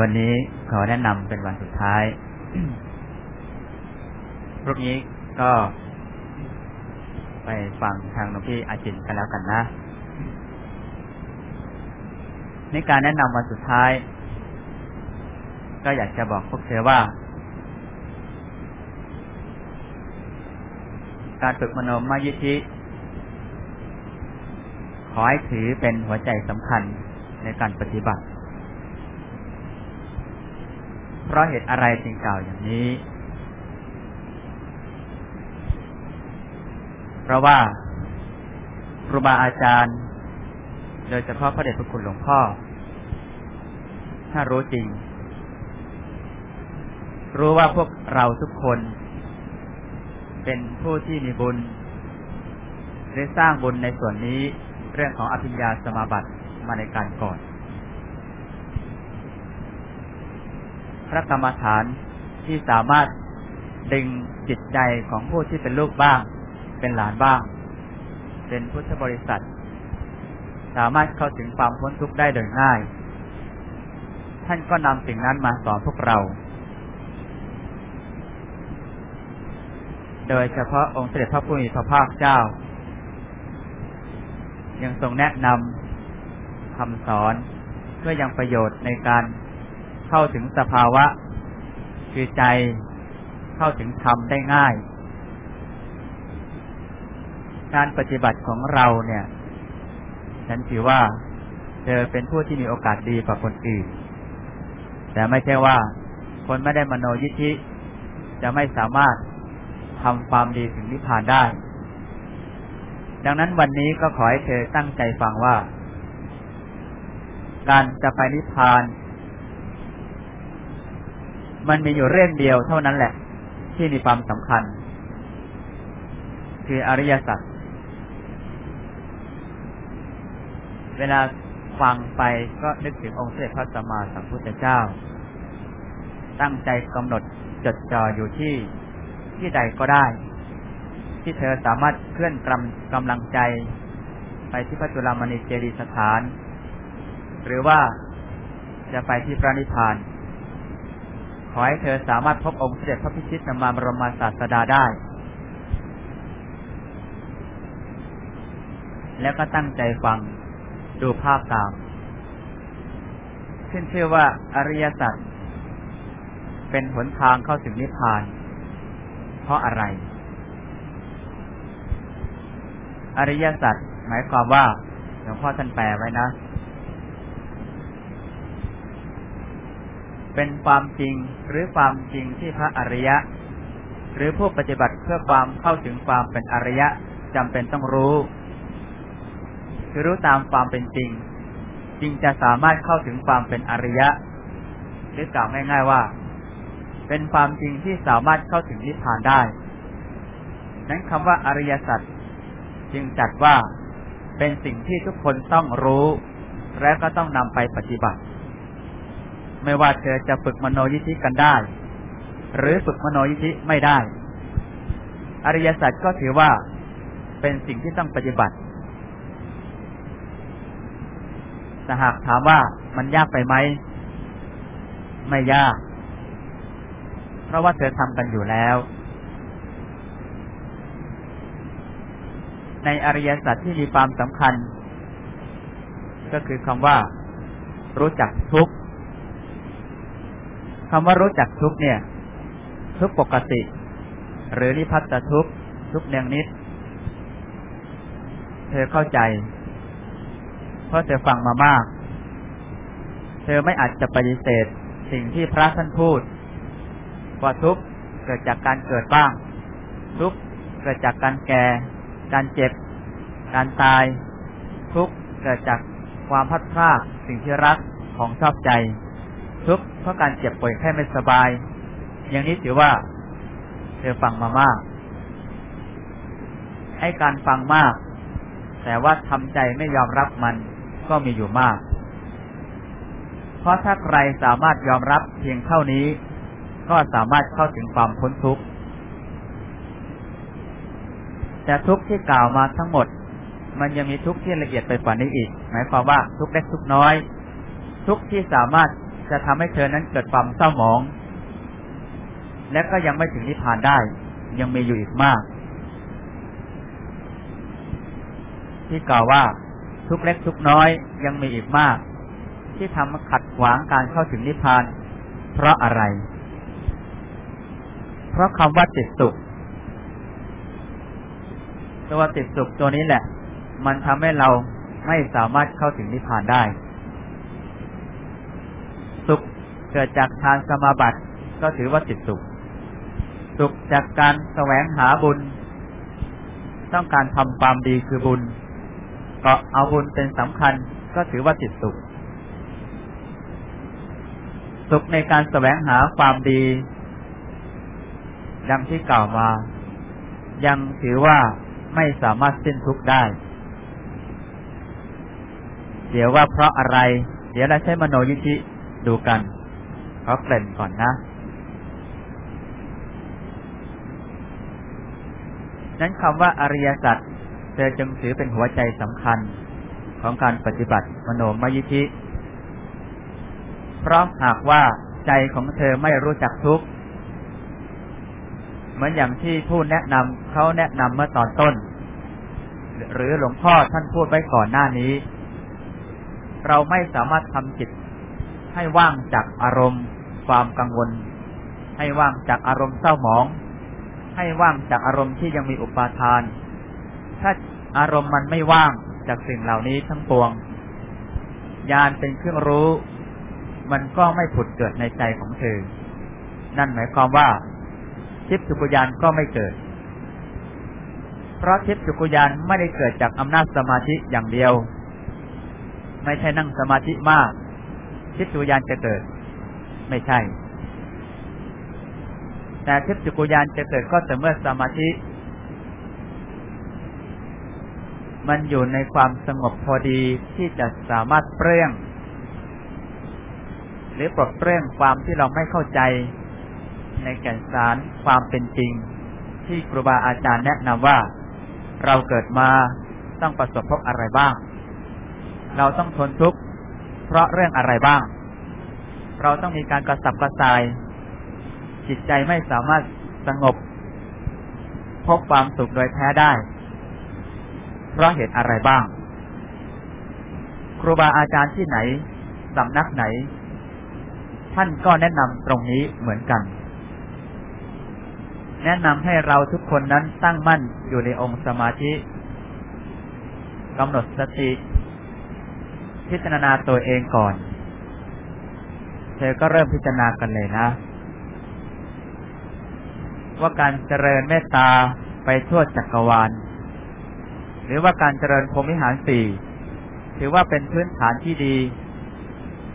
วันนี้ขอแนะนำเป็นวันสุดท้ายพรุ่งนี้ก็ ไปฟังทางหลวงพี่อาจินกันแล้วกันนะในการแนะนำวันสุดท้าย ก็อยากจะบอกพวกเธอว่า การฝึกมโนมยิธิขอให้ถือเป็นหัวใจสำคัญในการปฏิบัติ ราะเหตุอะไรจึงกล่าวอย่างนี้ เพราะว่าครูบาอาจารย์ โดยเฉพาะพระเดชพระคุณหลวงพ่อ ถ้ารู้จริง รู้ว่าพวกเราทุกคน เป็นผู้ที่มีบุญได้สร้างบุญในส่วนนี้เรื่องของอภิญญาสมาบัติมาในการก่อน พ ระกรรมฐานที่สามารถดึงจิตใจของผู้ที่เป็นลูกบ้าง เป็นหลานบ้าง เป็นพุทธบริษัท สามารถเข้าถึงความพ้นทุกข์ได้โดยง่าย ท่านก็นำสิ่งนั้นมาสอนพวกเรา โดยเฉพาะองค์เสด็จพระผู้มีพระภาคเจ้า ยังทรงแนะนำคำสอนเพื่อยังประโยชน์ในการ เข้าถึงสภาวะ คือใจเข้าถึงธรรมได้ง่าย การปฏิบัติของเราเนี่ยฉันถือว่าเธอเป็นผู้ที่มีโอกาสดีกว่าคนอื่น แต่ไม่ใช่ว่าคนไม่ได้มโนยิธิจะไม่สามารถทำความดีถึงนิพพานได้ ดังนั้นวันนี้ก็ขอให้เธอตั้งใจฟังว่า การจะไปนิพพาน มันมีอยู่เรื่องเดียวเท่านั้นแหละ ที่มีความสำคัญ คืออริยสัจเวลาฟังไปก็นึกถึงองค์เสด็จพระสัมมาสัมพุทธเจ้า ตั้งใจกำหนดจดจ่ออยู่ที่ที่ใดก็ได้ ที่เธอสามารถเคลื่อนกำกำลังใจ ไปที่พระจุลามณีเจดีสถาน หรือว่าจะไปที่พระนิพพาน ขอให้เธอสามารถพบองค์เสด็จพระพิชิตนามามรมศาสดาได้ แล้วก็ตั้งใจฟังดูภาพตาม ขึ้นชื่อว่าอริยสัจเป็นหนทางเข้าถึงนิพพาน เพราะอะไร อริยสัจหมายความว่าหลวงพ่อท่านแปลไว้นะ เป็นความจริงหรือความจริงที่พระอริยะ หรือผู้ปฏิบัติเพื่อความเข้าถึงความเป็นอริยะจำเป็นต้องรู้ คือรู้ตามความเป็นจริง จึงจะสามารถเข้าถึงความเป็นอริยะ หรือกล่าวง่ายๆว่า เป็นความจริงที่สามารถเข้าถึงนิพพานได้ นั้นคำว่าอริยสัจจึงจัดว่าเป็นสิ่งที่ทุกคนต้องรู้ และก็ต้องนำไปปฏิบัติ ไม่ว่าเธอจะฝึกมโนยิธิกันได้ หรือฝึกมโนยิธิไม่ได้ อริยสัจก็ถือว่าเป็นสิ่งที่ต้องปฏิบัติแต่หากถามว่ามันยากไปไหม ไม่ยาก เพราะว่าเธอทำกันอยู่แล้ว ในอริยสัจที่มีความสำคัญ ก็คือคำว่า รู้จักทุกข์ คำว่ารู้จักทุกเนี่ย ทุกปกติ หรือนิพัตทุกทุกเนียงนิด เธอเข้าใจ เพราะเธอฟังมามาก เธอไม่อาจจะปฏิเสธสิ่งที่พระท่านพูดว่าทุกเกิดจากการเกิดบ้าง ทุกเกิดจากการแก่ การเจ็บ การตาย ทุกเกิดจากความพัดพลาดสิ่งที่รักของชอบใจ ทุกข์เพราะการเจ็บป่วยแค่ไม่สบาย อย่างนี้ถือว่า เธอฟังมามาก ให้การฟังมาก แต่ว่าทำใจไม่ยอมรับมันก็มีอยู่มาก เพราะถ้าใครสามารถยอมรับเพียงเท่านี้ ก็สามารถเข้าถึงความพ้นทุกข์แต่ทุกข์ที่กล่าวมาทั้งหมด มันยังมีทุกข์ที่ละเอียดไปกว่านี้อีก หมายความว่าทุกข์เล็กทุกน้อย ทุกข์ที่สามารถ จะทำให้เธอนั้นเกิดความเศร้าหมอง และก็ยังไม่ถึงนิพพานได้ ยังมีอยู่อีกมาก ที่กล่าวว่าทุกเล็กทุกน้อยยังมีอีกมาก ที่ทำขัดขวางการเข้าถึงนิพพาน เพราะอะไร เพราะคำว่าติดสุขตัวติดสุขตัวนี้แหละ มันทำให้เราไม่สามารถเข้าถึงนิพพานได้ สุข เกิดจากทานสมาบัติก็ถือว่าติดสุข สุขจากการแสวงหาบุญ ต้องการทำความดีคือบุญ ก็เอาบุญเป็นสำคัญก็ถือว่าติดสุข สุขในการแสวงหาความดี ดังที่กล่าวมา ยังถือว่าไม่สามารถสิ้นทุกข์ได้ เดี๋ยวว่าเพราะอะไร เดี๋ยวเราใช้มโนยิธิดูกัน เขาเกริ่นก่อนนะ นั้นคำว่าอริยสัจเธอจึงถือเป็นหัวใจสำคัญของการปฏิบัติมโนมยิธิ เพราะหากว่าใจของเธอไม่รู้จักทุกข์เหมือนอย่างที่ผู้แนะนำเขาแนะนำเมื่อตอนต้น หรือหลวงพ่อท่านพูดไว้ก่อนหน้านี้ เราไม่สามารถทำจิตให้ว่างจากอารมณ์ ความกังวล ให้ว่างจากอารมณ์เศร้าหมอง ให้ว่างจากอารมณ์ที่ยังมีอุปาทาน ถ้าอารมณ์มันไม่ว่างจากสิ่งเหล่านี้ทั้งปวง ญาณเป็นเครื่องรู้ มันก็ไม่ผุดเกิดในใจของเธอ นั่นหมายความว่าทิพย์จุกุยานก็ไม่เกิด เพราะทิพย์จุกุยานไม่ได้เกิดจากอำนาจสมาธิอย่างเดียว ไม่ใช่นั่งสมาธิมาก ทิพย์จุกุยานจะเกิด ไม่ใช่ แต่ทิพย์จุกุยานจะเกิดก็แต่เมื่อสมาธิ มันอยู่ในความสงบพอดีที่จะสามารถเปรี้ยงหรือปลดเปรี้ยงความที่เราไม่เข้าใจในแก่นสารความเป็นจริง ที่ครูบาอาจารย์แนะนำว่า เราเกิดมาต้องประสบพบอะไรบ้าง เราต้องทนทุกข์เพราะเรื่องอะไรบ้าง เราต้องมีการกระสับกระส่าย จิตใจไม่สามารถสงบ พบความสุขโดยแท้ได้ เพราะเหตุอะไรบ้าง ครูบาอาจารย์ที่ไหนสำนักไหน ท่านก็แนะนำตรงนี้เหมือนกัน แนะนำให้เราทุกคนนั้นตั้งมั่นอยู่ในองค์สมาธิกำหนดสติพิจารณาตัวเองก่อน เธอก็เริ่มพิจารณากันเลยนะ ว่าการเจริญเมตตาไปทั่วจักรวาล หรือว่าการเจริญพรมิหารสี่ถือว่าเป็นพื้นฐานที่ดี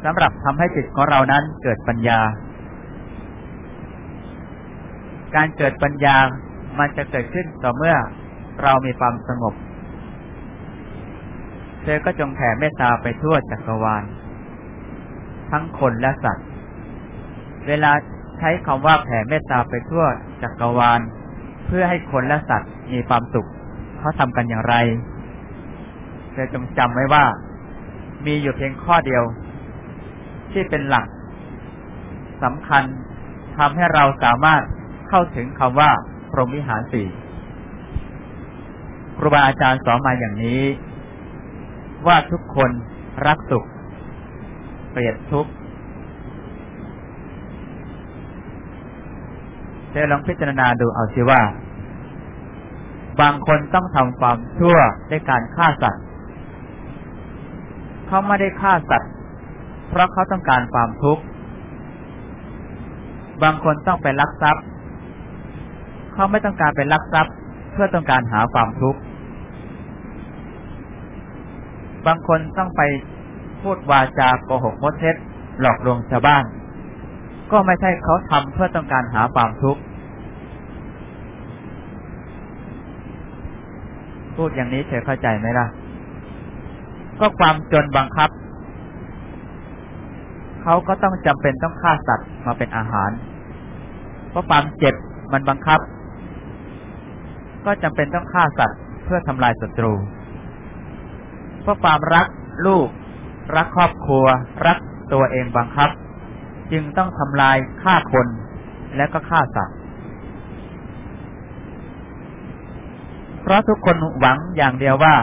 สำหรับทำให้จิตของเรานั้นเกิดปัญญา การเกิดปัญญามันจะเกิดขึ้นต่อเมื่อเรามีความสงบ เธอก็จงแผ่เมตตาไปทั่วจักรวาล ทั้งคนและสัตว์ เวลาใช้คำว่าแผ่เมตตาไปทั่วจักรวาล เพื่อให้คนและสัตว์มีความสุขเขาทำกันอย่างไรเธอจงจำไว้ว่า มีอยู่เพียงข้อเดียว ที่เป็นหลักสำคัญทำให้เราสามารถเข้าถึงคำว่า พรหมวิหารสี่ครูบาอาจารย์สอนมาอย่างนี้ ว่าทุกคนรักสุข เกลียดทุกข์เธอลองพิจารณาดูเอาสิว่า บางคนต้องทำความชั่วด้วยการฆ่าสัตว์เขาไม่ได้ฆ่าสัตว์ เพราะเขาต้องการความทุกข์ บางคนต้องไปลักทรัพย์ เขาไม่ต้องการเป็นลักทรัพย์ เพื่อต้องการหาความทุกข์ บางคนต้องไป พูดวาจาโกหกมดเท็จหลอกลวงชาวบ้าน ก็ไม่ใช่เขาทำเพื่อต้องการหาความทุกข์พูดอย่างนี้เธอเข้าใจไหมล่ะ ก็ความจนบังคับ เขาก็ต้องจำเป็นต้องฆ่าสัตว์มาเป็นอาหาร เพราะความเจ็บมันบังคับ ก็จำเป็นต้องฆ่าสัตว์เพื่อทำลายศัตรู เพราะความรักลูก รักครอบครัว รักตัวเองบังคับ จึงต้องทำลายฆ่าคนและก็ฆ่าสัตว์ เพราะทุกคนหวังอย่างเดียวว่า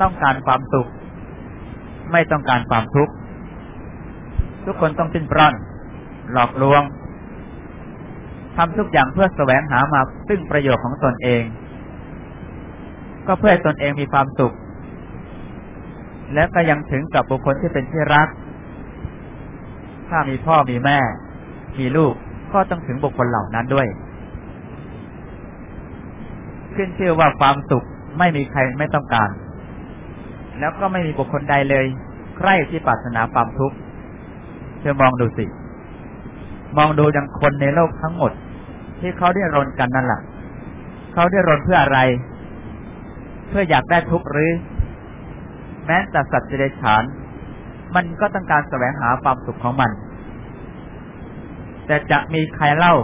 ต้องการความสุข ไม่ต้องการความทุกข์ทุกคนต้องสิ้นปล้นหลอกลวงทำทุกอย่างเพื่อแสวงหามาซึ่งประโยชน์ของตนเอง ก็เพื่อให้ตนเองมีความสุข และก็ยังถึงกับบุคคลที่เป็นที่รัก ถ้ามีพ่อมีแม่ มีลูกก็ต้องถึงบุคคลเหล่านั้นด้วย ขึ้นชื่อว่าความสุขไม่มีใครไม่ต้องการ แล้วก็ไม่มีบุคคลใดเลย ใครที่ปรารถนาความทุกข์เธอมองดูสิ มองดูอย่างคนในโลกทั้งหมด ที่เขาได้รนกันนั่นแหละเขาได้รนเพื่ออะไร เพื่ออยากได้ทุกข์หรือ แม้แต่สัตว์เดรัจฉาน มันก็ต้องการแสวงหาความสุขของมัน แต่จะมีใครเล่า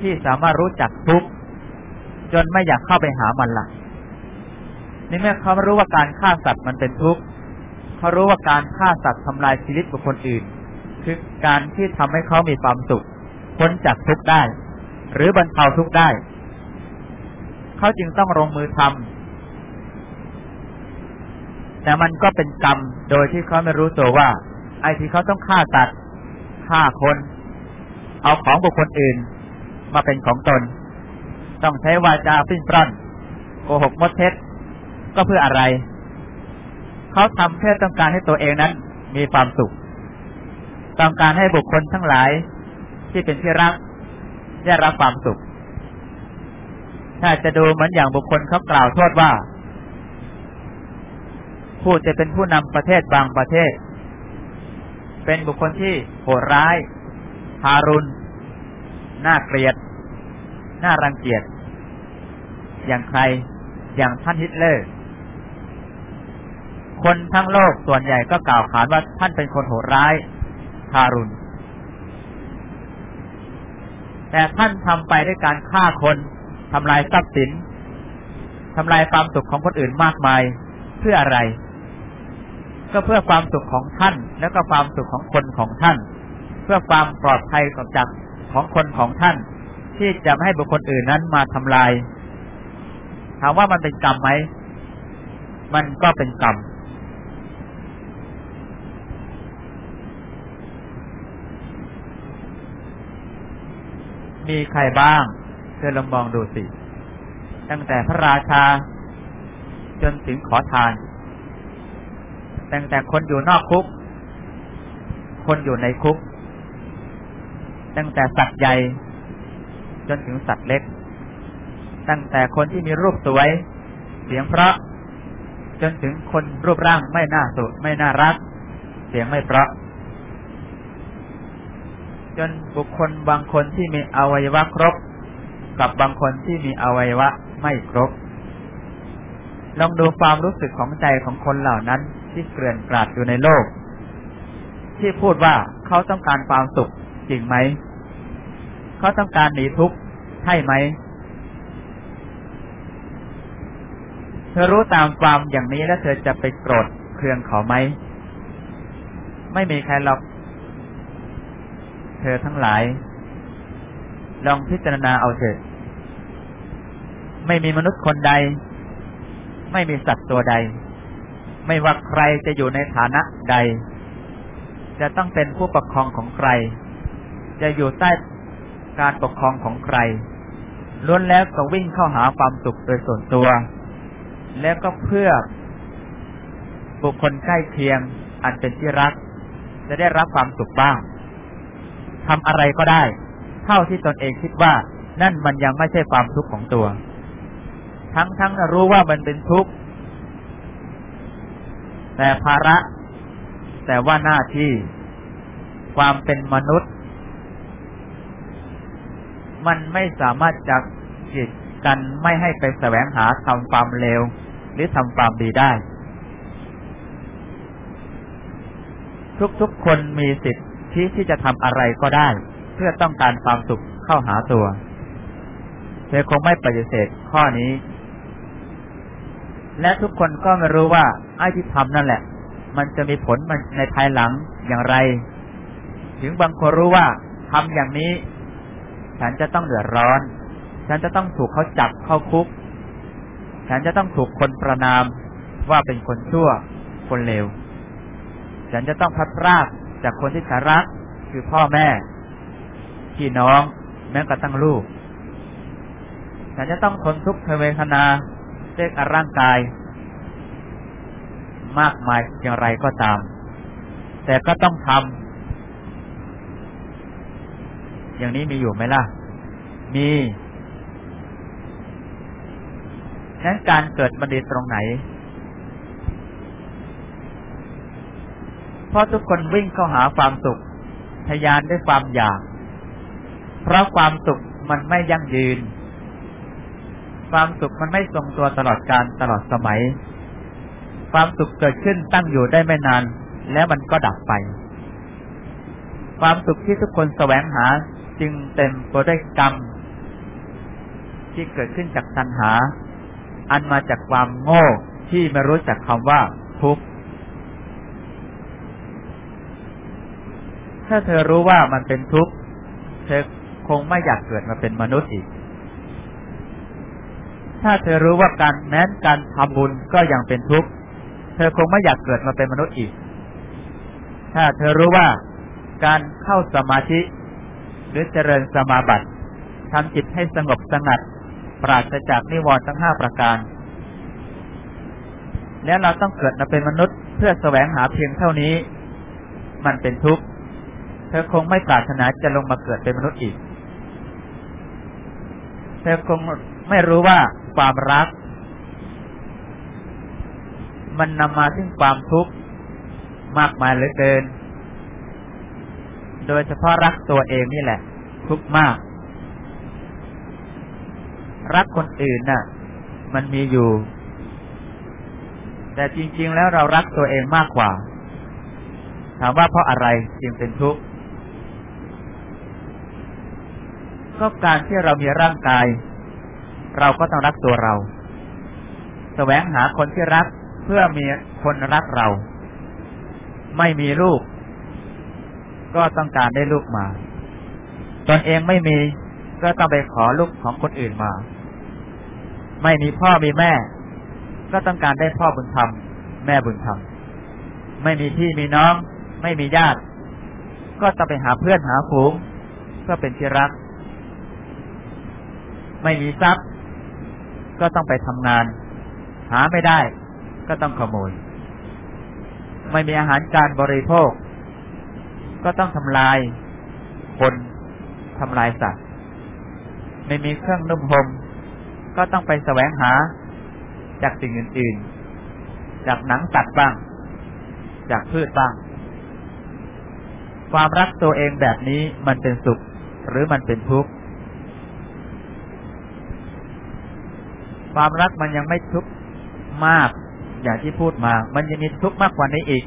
ที่สามารถรู้จักทุกจนไม่อยากเข้าไปหามันละ่ะนี่เมื่อเขารู้ว่าการฆ่าสัตว์มันเป็นทุกข์เขารู้ว่าการฆ่าสัตว์ทำลายชีวิตบุคคลอื่น คือการที่ทำให้เขามีความสุขพ้นจากทุกข์ได้ หรือบรรเทาทุกข์ได้ เขาจึงต้องลงมือทำ แต่มันก็เป็นกรรมโดยที่เขาไม่รู้ตัวว่า ไอ้ที่เขาต้องฆ่าสัตว์ฆ่าคน เอาของบุคคลอื่น มาเป็นของตน ต้องใช้วาจาสิ้นปล้นโกหกมดเท็จ ก็เพื่ออะไร เขาทำเพื่อต้องการให้ตัวเองนั้น มีความสุข ต้องการให้บุคคลทั้งหลาย ที่เป็นที่รักได้รับความสุข ถ้าจะดูเหมือนอย่างบุคคลเขากล่าวโทษว่า ผู้จะเป็นผู้นำประเทศบางประเทศ เป็นบุคคลที่โหดร้ายทารุณน่าเกลียด น่ารังเกียจ อย่างใคร อย่างท่านฮิตเลอร์ คนทั้งโลกส่วนใหญ่ก็กล่าวขานว่าท่านเป็นคนโหดร้ายทารุณ แต่ท่านทำไปด้วยการฆ่าคนทำลายทรัพย์สินทำลายความสุขของคนอื่นมากมายเพื่ออะไร ก็เพื่อความสุขของท่าน และก็ความสุขของคนของท่าน เพื่อความปลอดภัยของจักของคนของท่าน ที่จะไม่ให้บุคคลอื่นนั้นมาทำลาย ถามว่ามันเป็นกรรมไหมมันก็เป็นกรรมมีใครบ้างเธอลองมองดูสิ ตั้งแต่พระราชา จนถึงขอทาน ตั้งแต่คนอยู่นอกคุก คนอยู่ในคุก ตั้งแต่สัตว์ใหญ่ จนถึงสัตว์เล็ก ตั้งแต่คนที่มีรูปสวย เสียงเพราะ จนถึงคนรูปร่างไม่น่าสุไม่น่ารัก เสียงไม่เพราะ จนบุคคลบางคนที่มีอวัยวะครบ กับบางคนที่มีอวัยวะไม่ครบลองดูความรู้สึกของใจของคนเหล่านั้น ที่เกลื่อนกลาดอยู่ในโลก ที่พูดว่าเขาต้องการความสุขจริงไหม เขาต้องการหนีทุกข์ใช่ไหม เธอรู้ตามความอย่างนี้แล้วเธอจะไปโกรธเคืองเขาไหม ไม่มีใครหรอก เธอทั้งหลาย ลองพิจารณาเอาเถิดไม่มีมนุษย์คนใด ไม่มีสัตว์ตัวใด ไม่ว่าใครจะอยู่ในฐานะใด จะต้องเป็นผู้ปกครองของใคร จะอยู่ใต้การปกครองของใครล้วนแล้วก็วิ่งเข้าหาความสุขโดยส่วนตัว แล้วก็เพื่อบุคคลใกล้เคียง อันเป็นที่รัก จะได้รับความสุขบ้างทำอะไรก็ได้ เท่าที่ตนเองคิดว่า นั่นมันยังไม่ใช่ความทุกข์ของตัว ทั้งทั้งรู้ว่ามันเป็นทุกข์ แต่ภาระ แต่ว่าหน้าที่ ความเป็นมนุษย์ มันไม่สามารถจะจิตกันไม่ให้ไปแสวงหาทำความเลวหรือทำความดีได้ ทุกๆคนมีสิทธิที่ที่จะทำอะไรก็ได้ เพื่อต้องการความสุขเข้าหาตัวเธอคงไม่ปฏิเสธข้อนี้ และทุกคนก็ไม่รู้ว่าไอ้ที่ทำนั่นแหละ มันจะมีผลมันในภายหลังอย่างไร ถึงบางคนรู้ว่าทำอย่างนี้ ฉันจะต้องเดือดร้อน ฉันจะต้องถูกเขาจับเข้าคุก ฉันจะต้องถูกคนประนามว่าเป็นคนชั่ว คนเลว ฉันจะต้องพัดพรากจากคนที่ฉันรักคือพ่อแม่พี่น้องแม้กระทั่งลูก ฉันจะต้องทนทุกข์ทเวทนา เจ็กร่างกาย มากมายอย่างไรก็ตาม แต่ก็ต้องทำอย่างนี้มีอยู่ไหมล่ะ มีนั้นการเกิดบัณฑิตตรงไหน เพราะทุกคนวิ่งเข้าหาความสุข ทยานด้วยความอยาก เพราะความสุขมันไม่ยั่งยืน ความสุขมันไม่ทรงตัวตลอดการตลอดสมัย ความสุขเกิดขึ้นตั้งอยู่ได้ไม่นาน แล้วมันก็ดับไป ความสุขที่ทุกคนแสวงหาจึงเต็มไปด้วยกรรม ที่เกิดขึ้นจากตัณหา อันมาจากความโง่ที่ไม่รู้จักคำว่าทุกข์ถ้าเธอรู้ว่ามันเป็นทุกข์เธอคงไม่อยากเกิดมาเป็นมนุษย์อีก ถ้าเธอรู้ว่าการแม้นการทำบุญก็ยังเป็นทุกข์เธอคงไม่อยากเกิดมาเป็นมนุษย์อีก ถ้าเธอรู้ว่าการเข้าสมาธิ หรือเจริญสมาบัติทำจิตให้สงบสงัด ปราศจากนิวรณ์ทั้งห้าประการ แล้วเราต้องเกิดมาเป็นมนุษย์ เพื่อแสวงหาเพียงเท่านี้ มันเป็นทุกข์ เธอคงไม่ปรารถนาจะลงมาเกิดเป็นมนุษย์อีก เธอคงไม่รู้ว่า ความรัก มันนำมาซึ่งความทุกข์มากมายเหลือเกิน โดยเฉพาะรักตัวเองนี่แหละ ทุกข์มาก รักคนอื่นน่ะ มันมีอยู่ แต่จริง ๆ แล้วเรารักตัวเองมากกว่า ถามว่าเพราะอะไรจึงเป็นทุกข์ก็การที่เรามีร่างกาย เราก็ต้องรักตัวเราแสวงหาคนที่รักเพื่อมีคนรักเรา ไม่มีลูก ก็ต้องการได้ลูกมา ตนเองไม่มีก็ต้องไปขอลูกของคนอื่นมา ไม่มีพ่อมีแม่ ก็ต้องการได้พ่อบุญธรรมแม่บุญธรรมไม่มีพี่มีน้อง ไม่มีญาติ ก็ต้องไปหาเพื่อนหาฝูงก็เป็นที่รัก ไม่มีทรัพย์ ก็ต้องไปทำงาน หาไม่ได้ ก็ต้องขโมย ไม่มีอาหารการบริโภค ก็ต้องทำลายคนทำลายสัตว์ ไม่มีเครื่องนุ่มห่มก็ต้องไปแสวงหาจากสิ่งอื่นๆ จากหนังสัตว์บ้าง จากพืชบ้าง ความรักตัวเองแบบนี้มันเป็นสุข หรือมันเป็นทุกข์ ความรักมันยังไม่ทุกข์มาก อย่างที่พูดมา มันยังมีทุกข์มากกว่านี้อีก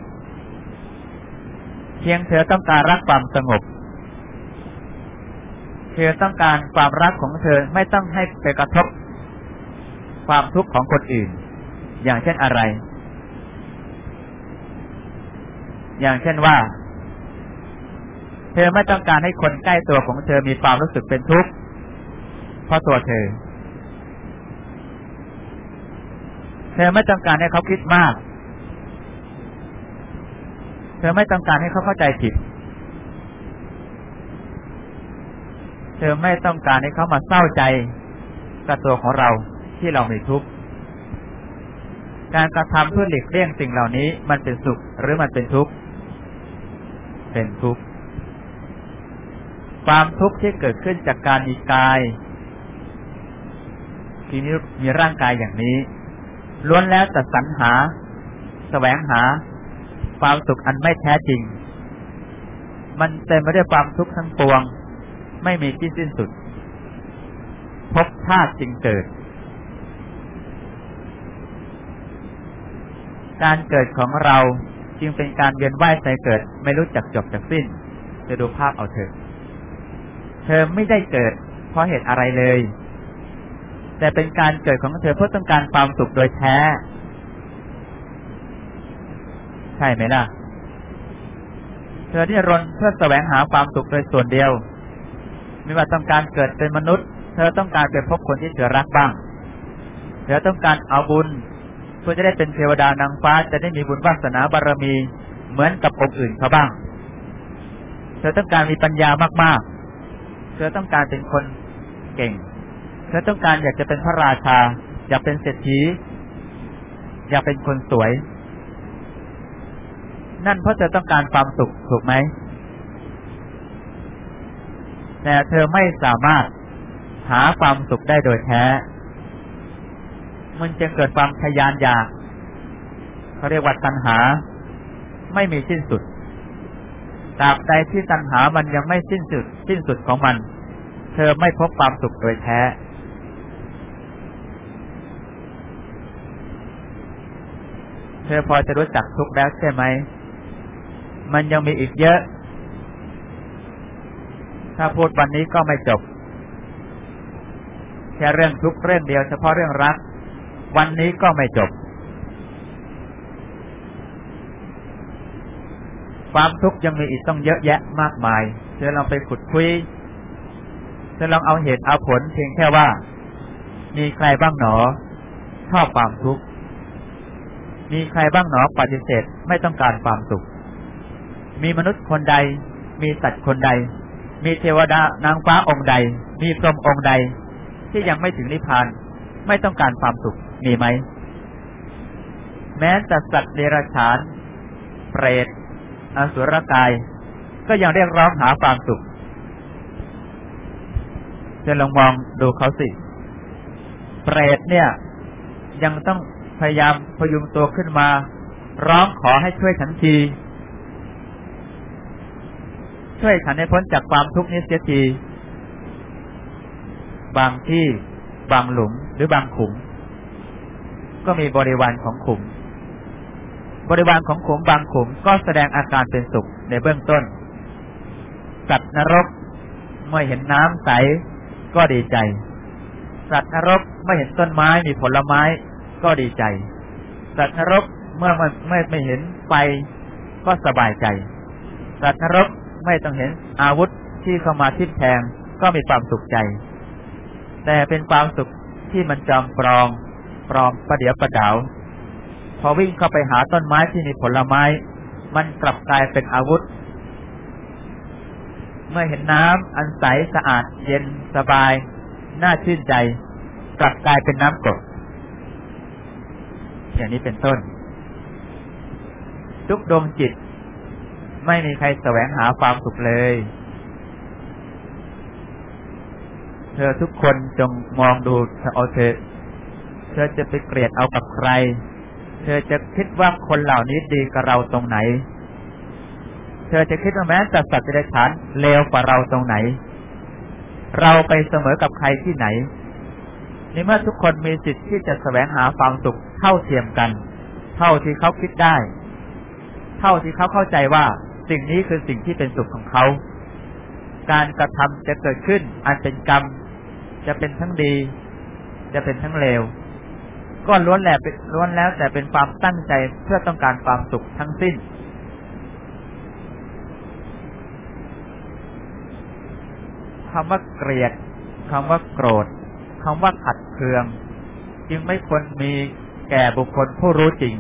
เพียงเธอต้องการรักความสงบ เธอต้องการความรักของเธอไม่ต้องให้ไปกระทบ ความทุกข์ของคนอื่น อย่างเช่นอะไร อย่างเช่นว่า เธอไม่ต้องการให้คนใกล้ตัวของเธอมีความรู้สึกเป็นทุกข์เพราะตัวเธอ เธอไม่ต้องการให้เขาคิดมาก เธอไม่ต้องการให้เขาเข้าใจผิด เธอไม่ต้องการให้เขามาเศร้าใจกับตัวของเราที่เรามีทุกข์การกระทำเพื่อหลีกเลี่ยงสิ่งเหล่านี้ มันเป็นสุขหรือมันเป็นทุกข์ เป็นทุกข์ ความทุกข์ที่เกิดขึ้นจากการมีกายที่มีร่างกายอย่างนี้ ล้วนแล้วแต่สรรหาสแสวงหา ความสุขอันไม่แท้จริง มันเต็มไปด้วยความทุกข์ทั้งปวง ไม่มีที่สิ้นสุด พบชาติจริงเกิด การเกิดของเราจึงเป็นการเวียนว่ายใจเกิด ไม่รู้จักจบจากสิ้นจะดูภาพเอาเถอะ เธอไม่ได้เกิด เพราะเหตุอะไรเลย แต่เป็นการเกิดของเธอเพื่อต้องการความสุขโดยแท้ ใช่ไหมล่ะ เธอที่รนเพื่อแสวงหาความสุขโดยส่วนเดียว ไม่ว่าต้องการเกิดเป็นมนุษย์ เธอต้องการไปพบคนที่เธอรักบ้าง เธอต้องการเอาบุญเพื่อจะได้เป็นเทวดานางฟ้าจะได้มีบุญวาสนาบารรมี เหมือนกับองค์อื่นเขาบ้าง เธอต้องการมีปัญญามากๆ เธอต้องการเป็นคนเก่ง เธอต้องการอยากจะเป็นพระราชา อยากเป็นเศรษฐี อยากเป็นคนสวย นั่นเพราะเธอต้องการความสุขถูกไหม แต่เธอไม่สามารถหาความสุขได้โดยแท้ มันจึงเกิดความทยานอยากเขาเรียกว่าตัณหา ไม่มีสิ้นสุดตราบใดที่ตัณหามันยังไม่สิ้นสุด สิ้นสุดของมัน เธอไม่พบความสุขโดยแท้ เธอพอจะรู้จักทุกข์แล้วใช่ไหม มันยังมีอีกเยอะ ถ้าพูดวันนี้ก็ไม่จบ แค่เรื่องทุกเรื่องเดียวเฉพาะเรื่องรัก วันนี้ก็ไม่จบ ความทุกข์ยังมีอีกต้องเยอะแยะมากมายเธอลองไปขุดคุยเธอลองเอาเหตุเอาผลเพียงแค่ว่า มีใครบ้างหนอชอบความทุกข์ มีใครบ้างหนอปฏิเสธไม่ต้องการความสุข มีมนุษย์คนใด มีสัตว์คนใด มีเทวดานางฟ้าองค์ใด มีพรหมองค์ใด ที่ยังไม่ถึงนิพพาน ไม่ต้องการความสุขมีไหม แม้แต่สัตว์เดรัจฉาน เปรตอสุรกาย ก็ยังเรียกร้องหาความสุขจะลองมองดูเขาสิ เปรตเนี่ย ยังต้อง พยายามพยุงตัวขึ้นมา ร้องขอให้ช่วยฉันที ช่วยฉันให้พ้นจากความทุกข์นี้เสียที บางที่บางหลุมหรือบางขุม ก็มีบริวารของขุม บริวารของขุมบางขุมก็แสดงอาการเป็นสุขในเบื้องต้นสัตว์นรกเมื่อเห็นน้ำใสก็ดีใจ สัตว์นรกเมื่อเห็นต้นไม้มีผลไม้ ก็ดีใจ สัตว์นรกเมื่อมันไม่ไม่เห็นไฟก็สบายใจ สัตว์นรกไม่ต้องเห็นอาวุธที่เข้ามาทิ่มแทงก็มีความสุขใจ แต่เป็นความสุขที่มันจอมปลอมปลอมประเดี๋ยวประดาว พอวิ่งเข้าไปหาต้นไม้ที่มีผลไม้ มันกลับกลายเป็นอาวุธ เมื่อเห็นน้ำอันใสสะอาดเย็นสบาย น่าชื่นใจ กลับกลายเป็นน้ำกรด อย่างนี้เป็นต้น ทุกดวงจิต ไม่มีใครแสวงหาความสุขเลย เธอทุกคนจงมองดูเอาเธอ เธอจะไปเกลียดเอากับใคร เธอจะคิดว่าคนเหล่านี้ดีกับเราตรงไหน เธอจะคิดว่าแม้แต่สัตว์เดรัจฉานเลวกว่าเราตรงไหน เราไปเสมอกับใครที่ไหน ในเมื่อทุกคนมีสิทธิ์ที่จะแสวงหาความสุขเท่าเทียมกัน เท่าที่เขาคิดได้ เท่าที่เขาเข้าใจว่าสิ่งนี้คือสิ่งที่เป็นสุขของเขา การกระทำจะเกิดขึ้น อันเป็นกรรม จะเป็นทั้งดี จะเป็นทั้งเลว ก็ล้วนแหละล้วนแล้วแต่เป็นความตั้งใจเพื่อต้องการความสุขทั้งสิ้นคำว่าเกลียดคำว่าโกรธ คำว่าขัดเคือง จึงไม่ควรมีแก่บุคคลผู้รู้จริง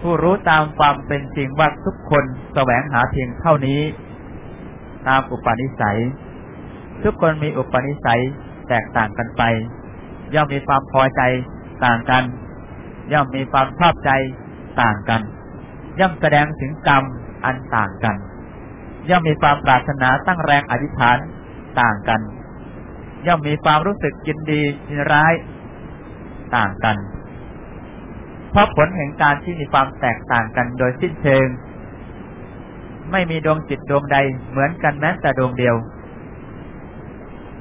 ผู้รู้ตามความเป็นจริงว่าทุกคนแสวงหาเพียงเท่านี้ ตามอุปนิสัย ทุกคนมีอุปนิสัยแตกต่างกันไป ย่อมมีความพอใจต่างกัน ย่อมมีความชอบใจต่างกัน ย่อมแสดงถึงกรรมอันต่างกัน ย่อมมีความปรารถนาตั้งแรงอธิษฐานต่างกัน ย่อมมีความรู้สึกยินดียินร้ายต่างกัน เพราะผลแห่งการที่มีความแตกต่างกันโดยสิ้นเชิง ไม่มีดวงจิตดวงใดเหมือนกันแม้แต่ดวงเดียว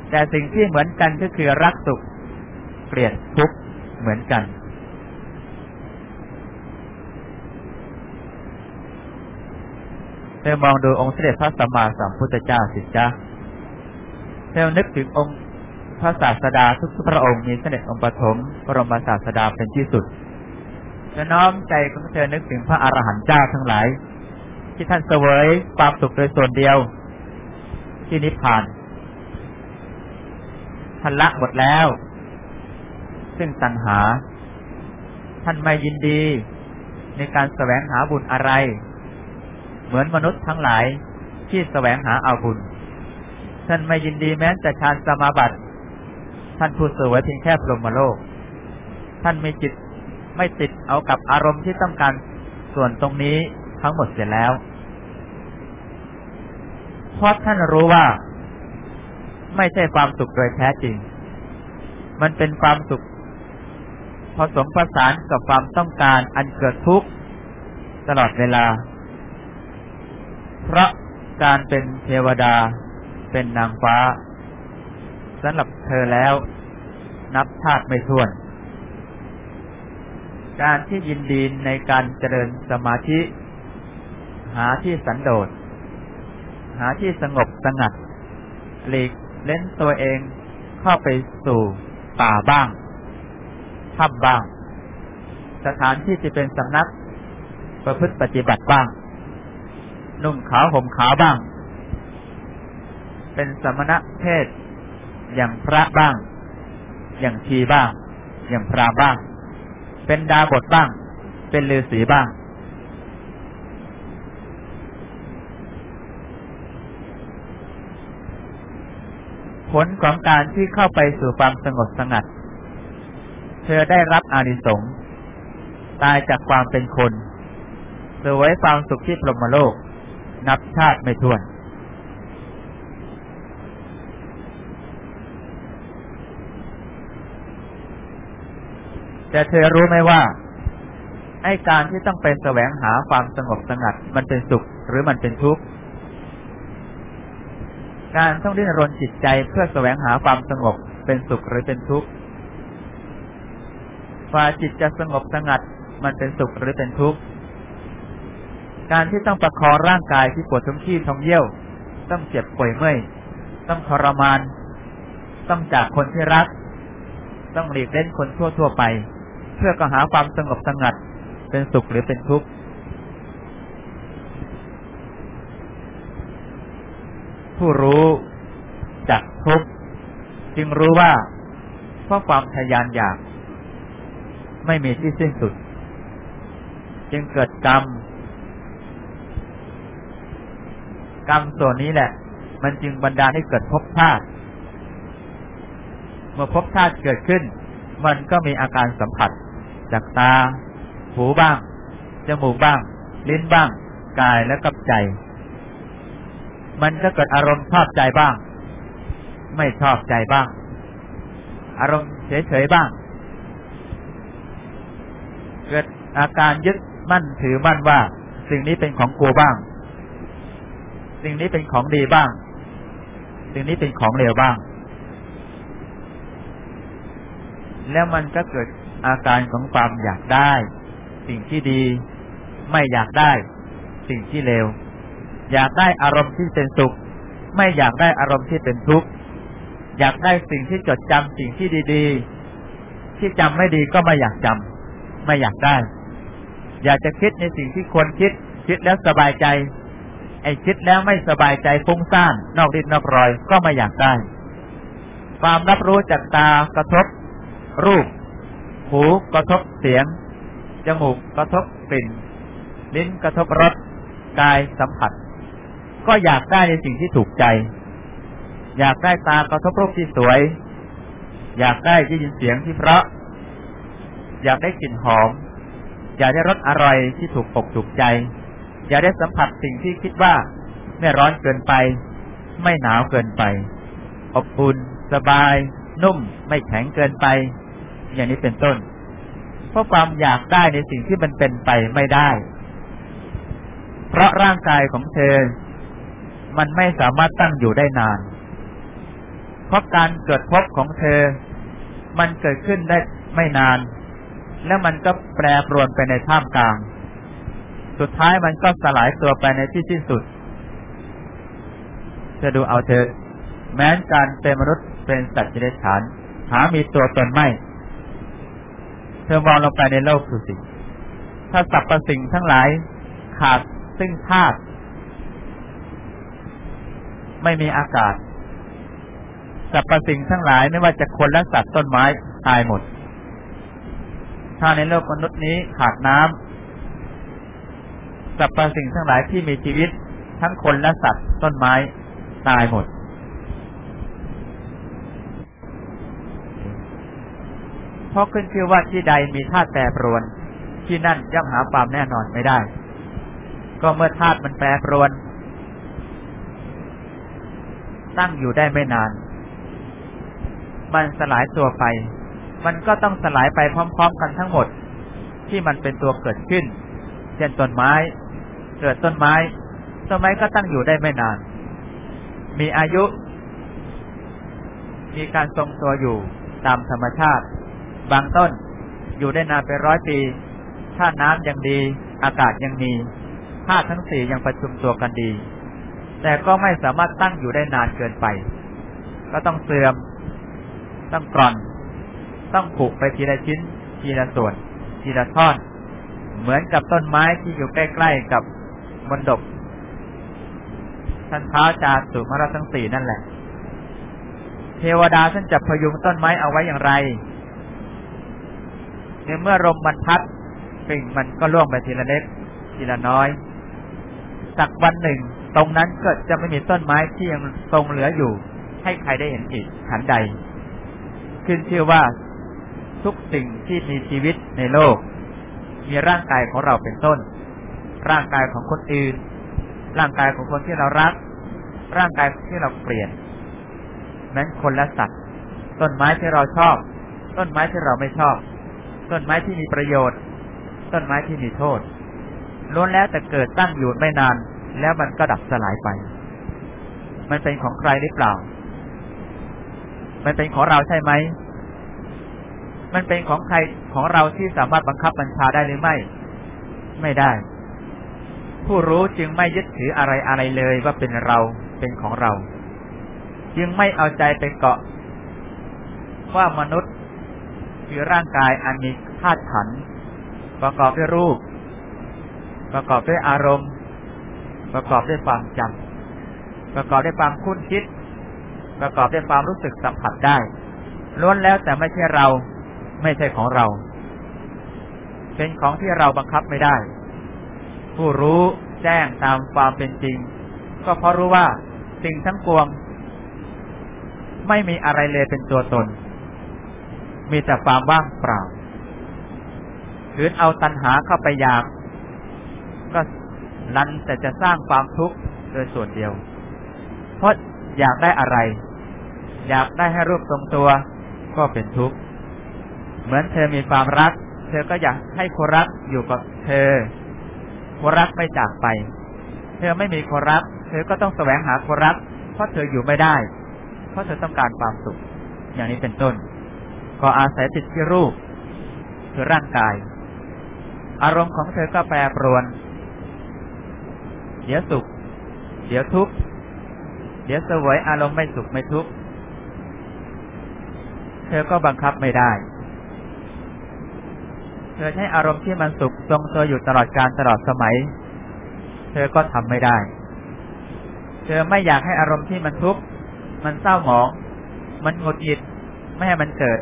แต่สิ่งที่เหมือนกันก็คือรักสุข เกลียดทุกข์เหมือนกัน เธอมองดูองค์เสด็จพระสัมมาสัมพุทธเจ้าสิจ้าเธอนึกถึงองค์ พระศาสดาทุกพระองค์มีเสด็จองค์ปฐมบรมศาสดาเป็นที่สุดจะน้อมใจของเธอนึกถึงพระอรหันต์เจ้าทั้งหลาย ที่ท่านเสวยความสุขโดยส่วนเดียว ที่นิพพานท่านละหมดแล้ว ซึ่งตัณหา ท่านไม่ยินดี ในการแสวงหาบุญอะไร เหมือนมนุษย์ทั้งหลายที่แสวงหาเอาบุญ ท่านไม่ยินดีแม้แต่ฌานสมาบัติ ท่านผู้เสวยเพียงแค่พรหมโลก ท่านไม่จิตไม่ติดเอากับอารมณ์ที่ต้องการส่วนตรงนี้ทั้งหมดเสร็จแล้วเพราะท่านรู้ว่า ไม่ใช่ความสุขโดยแท้จริง มันเป็นความสุขผสมผสานกับความต้องการอันเกิดทุกข์ตลอดเวลา เพราะการเป็นเทวดาเป็นนางฟ้า สำหรับเธอแล้ว นับชาติไม่ถ้วน การที่ยินดีในการเจริญสมาธิ หาที่สันโดษ หาที่สงบสงัด หลีกเล่นตัวเองเข้าไปสู่ป่าบ้างถ้ำบ้าง สถานที่ที่เป็นสำนัก ประพฤติปฏิบัติบ้าง นุ่งขาวห่มขาวบ้าง เป็นสมณะเพศ อย่างพระบ้าง อย่างชีบ้าง อย่างพระบ้าง เป็นดาบทบ้าง เป็นฤาษีบ้าง ผลของการที่เข้าไปสู่ความสงบสงัด เธอได้รับอานิสงส์ตายจากความเป็นคนเสวยความสุขที่พรมโลก นับชาติไม่ถ้วน แต่เธอรู้ไหมว่า ไอ้การที่ต้องไปแสวงหาความสงบสงัด มันเป็นสุขหรือมันเป็นทุกข์ การต้องดิ้นรนจิตใจเพื่อแสวงหาความสงบเป็นสุขหรือเป็นทุกข์ฝ่าจิตจะสงบสงัด มันเป็นสุขหรือเป็นทุกข์ การที่ต้องประคองร่างกายที่ปวดท้องขี้ท้องเยี่ยว ต้องเจ็บป่วยเมื่อย ต้องทรมาน ต้องจากคนที่รัก ต้องหลีกเล่นคนทั่วทั่วไป เพื่อก็หาความสงบสงัด เป็นสุขหรือเป็นทุกข์ผู้รู้จักทุกข์จึงรู้ว่าเพราะความทยานอยาก ไม่มีที่สิ้นสุด จึงเกิดกรรม กรรมส่วนนี้แหละ มันจึงบันดาลให้เกิดภพชาติเมื่อภพชาติเกิดขึ้น มันก็มีอาการสัมผัส จากตา หูบ้าง จมูกบ้าง ลิ้นบ้าง กายและกับใจ มันก็เกิดอารมณ์ชอบใจบ้าง ไม่ชอบใจบ้าง อารมณ์เฉยๆบ้าง เกิดอาการยึดมั่นถือมั่นว่า สิ่งนี้เป็นของกูบ้าง สิ่งนี้เป็นของดีบ้าง สิ่งนี้เป็นของเลวบ้างแล้วมันก็เกิด อาการของความอยากได้ สิ่งที่ดีไม่อยากได้ สิ่งที่เลวอยากได้อารมณ์ที่เป็นสุข ไม่อยากได้อารมณ์ที่เป็นทุกข์อยากได้สิ่งที่จดจำสิ่งที่ดีๆ ที่จำไม่ดีก็ไม่อยากจำไม่อยากได้ อยากจะคิดในสิ่งที่ควรคิด คิดแล้วสบายใจ ไอ้คิดแล้วไม่สบายใจฟุ้งซ่านนอกดินนอกรอยก็ไม่อยากได้ ความรับรู้จากตากระทบ รูป หูกระทบเสียง จมูกกระทบกลิ่น ลิ้นกระทบรส กายสัมผัส ก็อยากได้ในสิ่งที่ถูกใจ อยากได้ตากระทบรูปที่สวย อยากได้ได้ยินเสียงที่เพราะ อยากได้กลิ่นหอม อยากได้รสอร่อยที่ถูกปกถูกใจ อยากได้สัมผัสสิ่งที่คิดว่า ไม่ร้อนเกินไป ไม่หนาวเกินไป อบอุ่น สบาย นุ่ม ไม่แข็งเกินไป อย่างนี้เป็นต้น เพราะความอยากได้ในสิ่งที่มันเป็นไปไม่ได้ เพราะร่างกายของเธอ มันไม่สามารถตั้งอยู่ได้นาน เพราะการเกิดพบของเธอ มันเกิดขึ้นได้ไม่นาน แล้วมันก็แปรปรวนไปในท่ามกลาง สุดท้ายมันก็สลายตัวไปในที่สิ้นสุดจะดูเอาเธอ แม้การเป็นมนุษย์เป็นสัตว์เดรัจฉาน หามีตัวตนไม่ ธอมองลงไปในโลกสุสิถ้าสรรพสิ่งทั้งหลายขาดซึ่งธาตุไม่มีอากาศสรรพสิ่งทั้งหลายไม่ว่าจะคนและสัตว์ต้นไม้ตายหมด ถ้าในโลกมนุษย์นี้ขาดน้ำสรรพสิ่งทั้งหลายที่มีชีวิต ทั้งคนและสัตว์ต้นไม้ตายหมด เพราะขึ้นชื่อว่าที่ใดมีธาตุแปรปรวน ที่นั่นย่อมหาความแน่นอนไม่ได้ ก็เมื่อธาตุมันแปรปรวน ตั้งอยู่ได้ไม่นาน มันสลายตัวไป มันก็ต้องสลายไปพร้อม ๆ กันทั้งหมด ที่มันเป็นตัวเกิดขึ้น เช่นต้นไม้ เกิดต้นไม้ ต้นไม้ก็ตั้งอยู่ได้ไม่นาน มีอายุ มีการทรงตัวอยู่ตามธรรมชาติ บางต้นอยู่ได้นานเป็นร้อยปี ถ้าน้ำยังดี อากาศยังมีธาตุทั้งสี่ยังประชุมตัวกันดี แต่ก็ไม่สามารถตั้งอยู่ได้นานเกินไป ก็ต้องเสื่อม ต้องกร่อน ต้องผูกไปทีละชิ้น ทีละส่วน ทีละท่อน เหมือนกับต้นไม้ที่อยู่ใกล้ๆกับมนดบท่านเท้าจาสุมรทั้งสี่นั่นแหละ เทวดาท่านจะพยุงต้นไม้เอาไว้อย่างไร ในเมื่อลมมันพัดสิ่งมันก็ล่วงไปทีละเล็ก ทีละน้อย สักวันหนึ่ง ตรงนั้นก็จะไม่มีต้นไม้ที่ยังทรงเหลืออยู่ ให้ใครได้เห็นอีกขันใด ขึ้นชื่อว่าทุกสิ่งที่มีชีวิตในโลก มีร่างกายของเราเป็นต้น ร่างกายของคนอื่น ร่างกายของคนที่เรารัก ร่างกายที่เราเกลียดนั้นคนและสัตว์ ต้นไม้ที่เราชอบ ต้นไม้ที่เราไม่ชอบ ต้นไม้ที่มีประโยชน์ ต้นไม้ที่มีโทษล้วนแล้วแต่เกิดตั้งอยู่ไม่นาน แล้วมันก็ดับสลายไป มันเป็นของใครหรือเปล่า มันเป็นของเราใช่ไหม มันเป็นของใครของเราที่สามารถบังคับบัญชาได้หรือไม่ ไม่ได้ ผู้รู้จึงไม่ยึดถืออะไรอะไรเลยว่าเป็นเราเป็นของเรา จึงไม่เอาใจไปเกาะ ว่ามนุษย์ คือร่างกายอันมีธาตุขันประกอบด้วยรูป ประกอบด้วยอารมณ์ ประกอบด้วยความจำประกอบด้วยความคุ้นคิด ประกอบด้วยความรู้สึกสัมผัสได้ล้วนแล้วแต่ไม่ใช่เรา ไม่ใช่ของเรา เป็นของที่เราบังคับไม่ได้ ผู้รู้แจ้งตามความเป็นจริง ก็เพราะรู้ว่าสิ่งทั้งปวง ไม่มีอะไรเลยเป็นตัวตน มีแต่ความว่างเปล่าถือเอาตัณหาเข้าไปอยาก ก็ลันแต่จะสร้างความทุกข์โดยส่วนเดียว เพราะอยากได้อะไร อยากได้ให้รูปทรงตัว ก็เป็นทุกข์ เหมือนเธอมีความรัก เธอก็อยากให้คนรักอยู่กับเธอคนรักไม่จากไป เธอไม่มีคนรัก เธอก็ต้องแสวงหาคนรัก เพราะเธออยู่ไม่ได้ เพราะเธอต้องการความสุข อย่างนี้เป็นต้น ก็อาศัยติดที่รูป คือร่างกาย อารมณ์ของเธอก็แปรปรวน เดี๋ยวสุข เดี๋ยวทุกข์ เดี๋ยวสวยอารมณ์ไม่สุขไม่ทุกข์ เธอก็บังคับไม่ได้ เธอใช้อารมณ์ที่มันสุขทรงตัวอยู่ตลอดการตลอดสมัย เธอก็ทำไม่ได้ เธอไม่อยากให้อารมณ์ที่มันทุกข์ มันเศร้าหมอง มันหงุดหงิดไม่ให้มันเกิด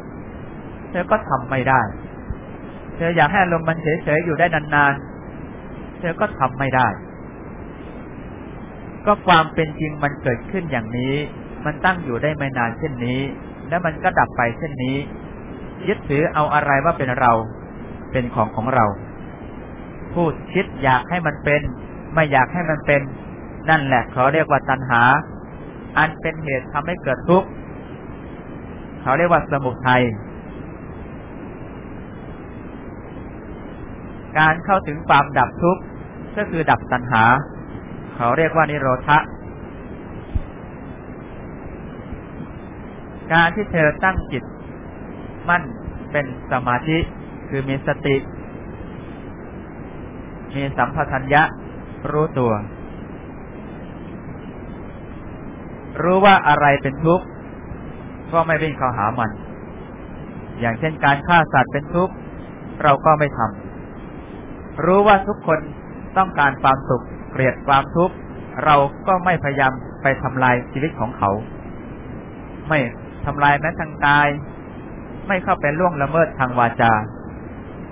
ธอก็ทำไม่ได้ เธออยากให้อารมณ์มันเฉยๆอยู่ได้นานๆ เธอก็ทำไม่ได้ ก็ความเป็นจริงมันเกิดขึ้นอย่างนี้ มันตั้งอยู่ได้ไม่นานเช่นนี้ แล้วมันก็ดับไปเช่นนี้ ยึดถือเอาอะไรว่าเป็นเรา เป็นของของเรา พูดคิดอยากให้มันเป็น ไม่อยากให้มันเป็น นั่นแหละเขาเรียกว่าตัณหา อันเป็นเหตุทำให้เกิดทุกข์เขาเรียกว่าสมุทัย การเข้าถึงความดับทุกข์ก็คือดับตัณหา เขาเรียกว่านิโรธะการที่เธอตั้งจิต มั่นเป็นสมาธิคือมีสติ มีสัมผัสัญญะรู้ตัว รู้ว่าอะไรเป็นทุกข์ก็ไม่วิ่งเข้าหามัน อย่างเช่นการฆ่าสัตว์เป็นทุกข์เราก็ไม่ทำ รู้ว่าทุกคนต้องการความสุขเกลียดความทุกข์เราก็ไม่พยายามไปทำลายชีวิตของเขา ไม่ทำลายแม้ทางกาย ไม่เข้าไปล่วงละเมิดทางวาจา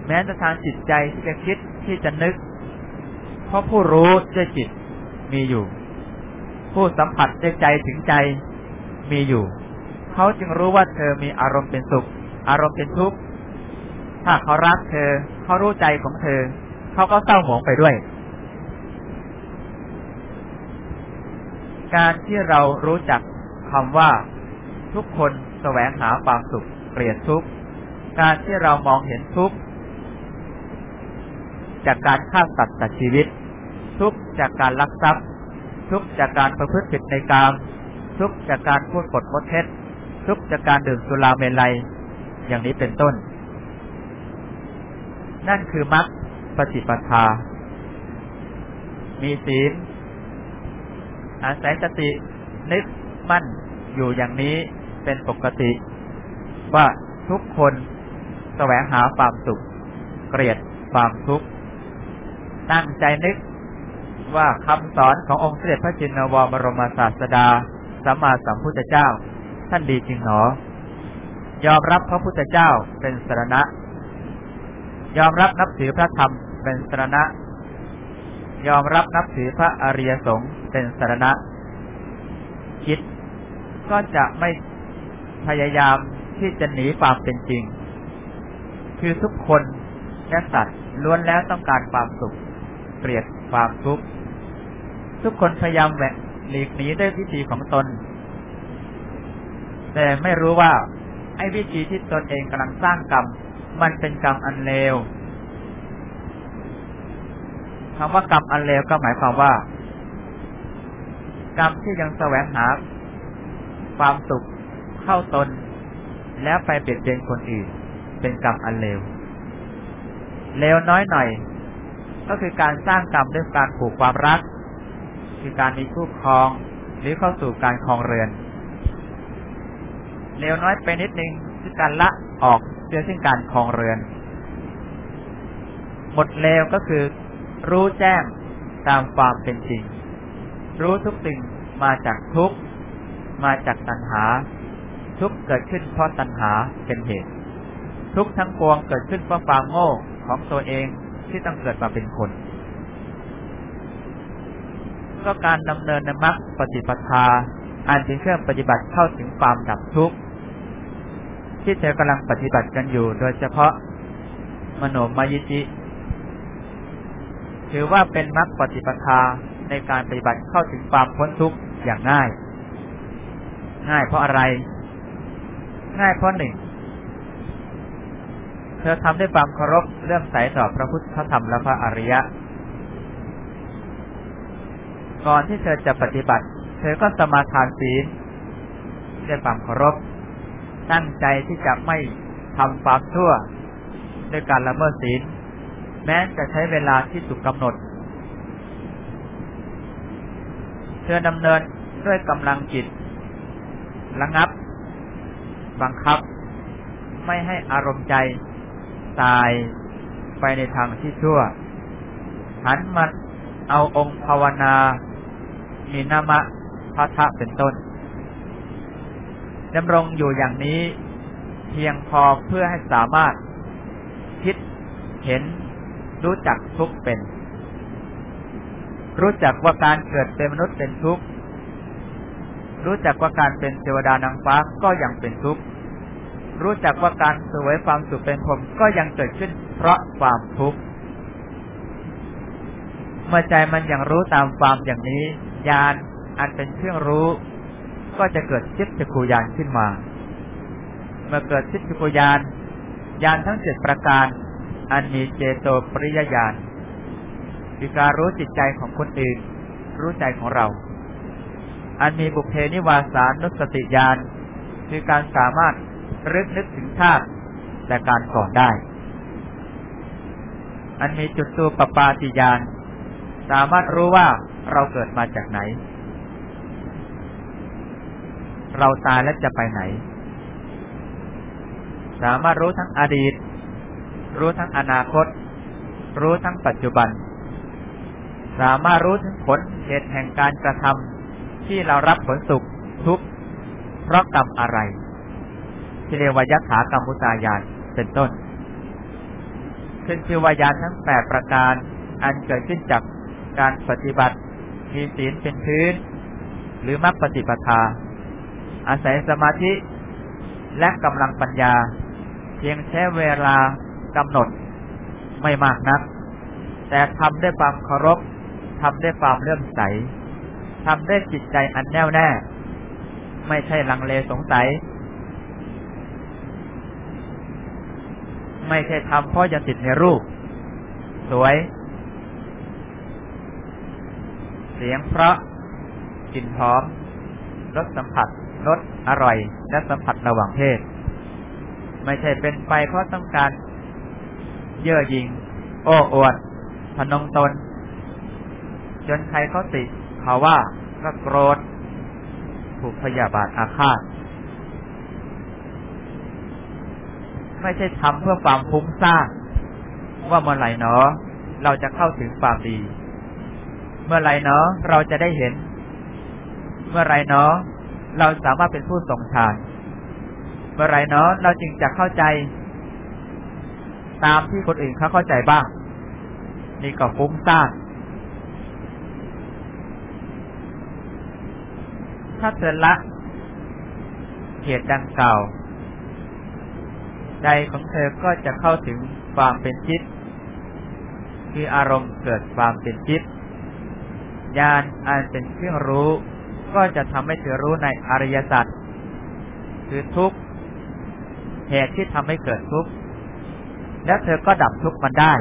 แม้แต่ทางจิตใจที่จะคิดที่จะนึก เพราะผู้รู้ด้วยจิตมีอยู่ ผู้สัมผัสด้วยใจถึงใจมีอยู่ เขาจึงรู้ว่าเธอมีอารมณ์เป็นสุข อารมณ์เป็นทุกข์ถ้าเขารักเธอ เขารู้ใจของเธอ เขาก็เศร้าหมองไปด้วย การที่เรารู้จักคำว่า ทุกคนแสวงหาความสุขเกลียดทุกข์การที่เรามองเห็นทุกข์จากการฆ่าสัตว์ตัดชีวิต ทุกข์จากการลักทรัพย์ ทุกข์จากการประพฤติผิดในกามทุกข์จากการพูดปดมดเท็จทุกข์จากการดื่มสุราเมลัย อย่างนี้เป็นต้น นั่นคือมรรค ปฏิปทา มีศีล อาศัยสตินึกมั่นอยู่อย่างนี้เป็นปกติ ว่าทุกคนแสวงหาความสุข เกลียดความทุกข์ตั้งใจนึกว่าคำสอนขององค์เสด็จพระจินวรบรมศาสดาสัมมาสัมพุทธเจ้า ท่านดีจริงหนอ ยอมรับพระพุทธเจ้าเป็นสรณะ ยอมรับนับถือพระธรรมเป็นสรณะ ยอมรับนับถือพระอริยสงฆ์เป็นสรณะ คิดก็จะไม่พยายามที่จะหนีความเป็นจริง คือทุกคนและสัตว์ล้วนแล้วต้องการความสุข เกลียดความทุกข์ ทุกคนพยายามแหวกหลีกหนีด้วยวิธีของตน แต่ไม่รู้ว่าไอ้วิธีที่ตนเองกำลังสร้างกรรม มันเป็นกรรมอันเลวคำว่ากรรมอันเลวก็หมายความว่า กรรมที่ยังแสวงหา ความสุขเข้าตน แล้วไปเบียดเบียนคนอื่น เป็นกรรมอันเลวเลวน้อยหน่อย ก็คือการสร้างกรรมด้วยการผูกความรัก คือการมีคู่ครอง หรือเข้าสู่การครองเรือนเลวน้อยไปนิดนึงคือการละออก เสียซึ่งการครองเรือน หมดเลวก็คือ รู้แจ้งตามความเป็นจริง รู้ทุกสิ่งมาจากทุกมาจากตัณหา ทุกเกิดขึ้นเพราะตัณหาเป็นเหตุ ทุกทั้งปวงเกิดขึ้นเพราะความโง่ของตัวเองที่ต้องเกิดมาเป็นคนก็การดำเนินในมรรคปฏิปทาอันเป็นเครื่องปฏิบัติเข้าถึงความดับทุกข์ ที่เธอกำลังปฏิบัติกันอยู่ โดยเฉพาะมโนมยิจิ ถือว่าเป็นมรรคปฏิปทาในการปฏิบัติเข้าถึงความพ้นทุกข์อย่างง่าย ง่ายเพราะอะไร ง่ายเพราะหนึ่ง เธอทำด้วยความเคารพเรื่องใสต่อพระพุทธธรรมและพระอริยะ ก่อนที่เธอจะปฏิบัติ เธอก็สมาทานศีลด้วยความเคารพ ตั้งใจที่จะไม่ทำความชั่วด้วยการละเมิดศีล แม้จะใช้เวลาที่ถูกกำหนดเธอดำเนินด้วยกำลังจิต ระงับ บังคับ ไม่ให้อารมณ์ใจ ตายไปในทางที่ชั่ว หันมาเอาองค์ภาวนา มีนามะพระทะเป็นต้น ดำรงอยู่อย่างนี้ เพียงพอเพื่อให้สามารถคิดเห็นรู้จักทุกเป็น รู้จักว่าการเกิดเป็นมนุษย์เป็นทุกข์รู้จักว่าการเป็นเทวดานางฟ้าก็ยังเป็นทุกข์รู้จักว่าการสวยความสุขเป็นพรมก็ยังเกิดขึ้นเพราะความทุกข์เมื่อใจมันยังรู้ตามความอย่างนี้ญาณอันเป็นเครื่องรู้ ก็จะเกิดชิดจักรยานขึ้นมา เมื่อเกิดชิดจักรยานญาณทั้งเจ็ดประการ อันมีเจโตปริยญาณคือการรู้จิตใจของคนอื่น รู้ใจของเรา อันมีบุพเพนิวาสานุสติญาณคือการสามารถรึกนึกถึงชาติแต่การก่อนได้ อันมีจุดตัวปปาติญาณสามารถรู้ว่าเราเกิดมาจากไหน เราตายแล้วจะไปไหน สามารถรู้ทั้งอดีต รู้ทั้งอนาคต รู้ทั้งปัจจุบัน สามารถรู้ถึงผลเหตุแห่งการกระทที่เรารับผลสุขทุกข์เพราะกรรมอะไร ที่เรียกว่ายักขากรรมุตายานเป็นต้น ขึ้นชื่อวายานทั้งแปดประการ อันเกิดขึ้นจากการปฏิบัติ มีศีลเป็นพื้น หรือมรรคปฏิปทา อาศัยสมาธิและกำลังปัญญา เพียงใช้เวลากำหนดไม่มากนัก แต่ทำด้วยความเคารพทำด้วยความเลื่อมใสทำด้วยจิตใจอันแน่วแน่ ไม่ใช่ลังเลสงสัย ไม่ใช่ทำเพราะจะติดในรูป สวย เสียงเพราะกลิ่นหอมรสสัมผัส รสอร่อยและสัมผัสระหว่างเพศ ไม่ใช่เป็นไปเพราะต้องการ เย่อหยิงโอ้อวดพนงตน จนใครเขาติเขาว่าก็โกรธถูกพยาบาทอาฆาต ไม่ใช่ทำเพื่อความฟุ้งซ่านว่าเมื่อไหร่เนอเราจะเข้าถึงความดี เมื่อไหร่เนอเราจะได้เห็น เมื่อไหร่เนอ เราสามารถเป็นผู้ทรงฌานเมื่อไรเนอเราจึงจะเข้าใจ ตามที่คนอื่นเขาเข้าใจบ้าง นี่ก็ฟุ้งซ่านถ้าเธอละเหตุดังกล่าวใจของเธอก็จะเข้าถึงความเป็นจิต คืออารมณ์เกิดความเป็นจิตญาณอันเป็นเครื่องรู้ ก็จะทำให้เธอรู้ในอริยสัจคือทุกข์เหตุที่ทำให้เกิดทุกข์และเธอก็ดับทุกข์มันได้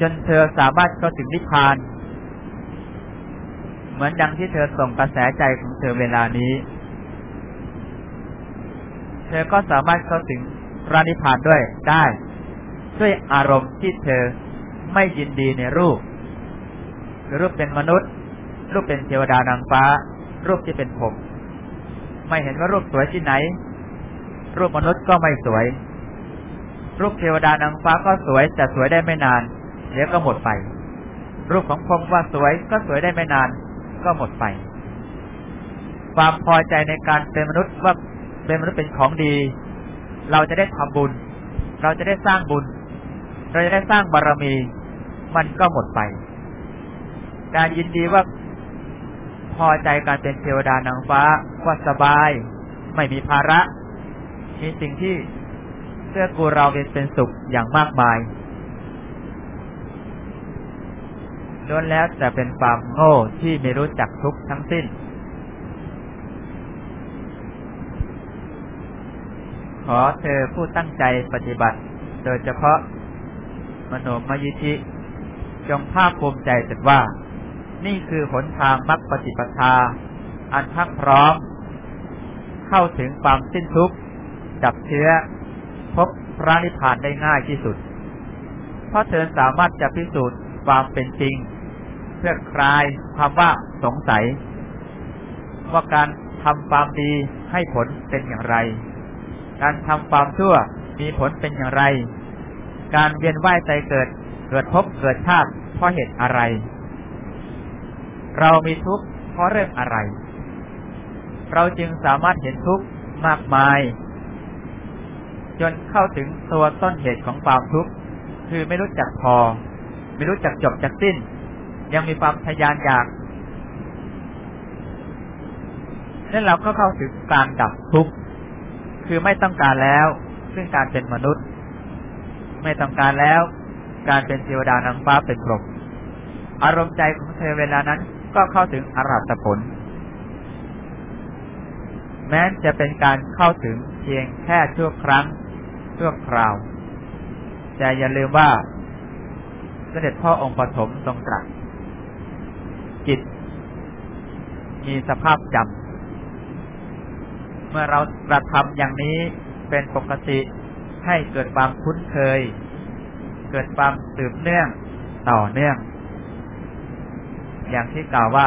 จนเธอสามารถเข้าถึงนิพพาน เหมือนดังที่เธอส่งกระแสใจของเธอเวลานี้ เธอก็สามารถเข้าถึงพระนิพพานด้วยได้ ด้วยอารมณ์ที่เธอไม่ยินดีในรูปรูปเป็นมนุษย์ รูปเป็นเทวดานางฟ้า รูปที่เป็นผม ไม่เห็นว่ารูปสวยที่ไหน รูปมนุษย์ก็ไม่สวย รูปเทวดานางฟ้าก็สวยแต่สวยได้ไม่นานเดี๋ยวก็หมดไป รูปของผมว่าสวยก็สวยได้ไม่นาน ก็หมดไป ความพอใจในการเป็นมนุษย์ว่าเป็นมนุษย์เป็นของดี เราจะได้ทำบุญ เราจะได้สร้างบุญ เราจะได้สร้างบารรมี มันก็หมดไป การยินดีว่า พอใจการเป็นเทวดานางฟ้าว่าสบาย ไม่มีภาระ มีสิ่งที่เพื่อกูเราเป็นเป็นสุขอย่างมากมายล้วนแล้วแต่เป็นความโง่ที่ไม่รู้จักทุกทั้งสิ้น ขอเธอผู้ตั้งใจปฏิบัติ โดยเฉพาะ มโนมยิธิ จงภาคภูมิใจเถิดว่า นี่คือหนทางมรรคปฏิปทา อันพักพร้อม เข้าถึงความสิ้นทุกข์ ดับเชื้อ พบพระนิพพานได้ง่ายที่สุด เพราะเธอสามารถจะพิสูจน์ความเป็นจริง เพื่อคลายความว่าสงสัย ว่าการทำความดีให้ผลเป็นอย่างไร การทำความชั่วมีผลเป็นอย่างไร การเวียนว่ายใจเกิดเกิดพบเกิดชาติเพราะเหตุอะไร เรามีทุกข์เพราะเรื่องอะไร เราจึงสามารถเห็นทุกข์มากมาย จนเข้าถึงตัวต้นเหตุของความทุกข์คือไม่รู้จักพอ ไม่รู้จักจบจักสิ้น ยังมีความทยานอยากนั่นเราก็เข้าถึงการดับทุกข์คือไม่ต้องการแล้ว ซึ่งการเป็นมนุษย์ ไม่ต้องการแล้ว การเป็นเทวดานางฟ้าเป็นพรหมอารมณ์ใจของเธอเวลานั้น ก็เข้าถึงอรหัตผล แม้จะเป็นการเข้าถึงเพียงแค่ชั่วครั้งชั่วคราว แต่อย่าลืมว่าเสด็จพ่อองค์ปฐมทรงตรัสจิต มีสภาพจำเมื่อเรากระทำอย่างนี้เป็นปกติให้เกิดความคุ้นเคย เกิดความสืบเนื่องต่อเนื่อง อย่างที่กล่าวว่า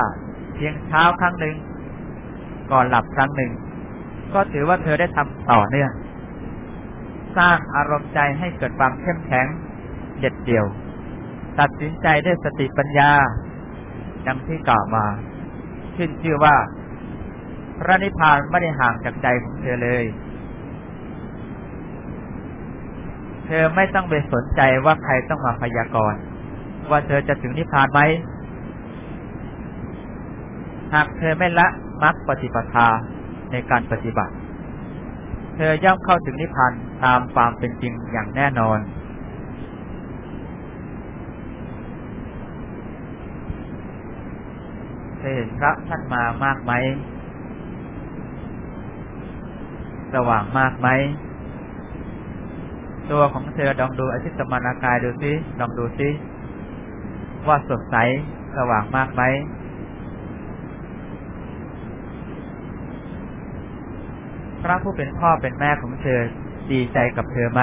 เพียงเช้าครั้งหนึ่งก่อนหลับครั้งหนึ่ง ก็ถือว่าเธอได้ทำต่อเนื่องสร้างอารมณ์ใจให้เกิดความเข้มแข็งเด็ดเดี่ยว ตัดสินใจด้วยสติปัญญาดังที่กล่าวมาขึ้นชื่อว่า พระนิพพานไม่ได้ห่างจากใจของเธอเลย เธอไม่ต้องไปสนใจว่าใครต้องมาพยากรณ์ว่าเธอจะถึงนิพพานไหม หากเธอไม่ละมรรคปฏิปทาในการปฏิบัติ เธอย่อมเข้าถึงนิพพานตามความเป็นจริงอย่างแน่นอน เธอเห็นพระท่านมามากไหม สว่างมากไหม ตัวของเธอลองดูอธิสมานากายดูซิลองดูซิว่าสดใสสว่างมากไหม พระผู้เป็นพ่อเป็นแม่ของเธอดีใจกับเธอไหม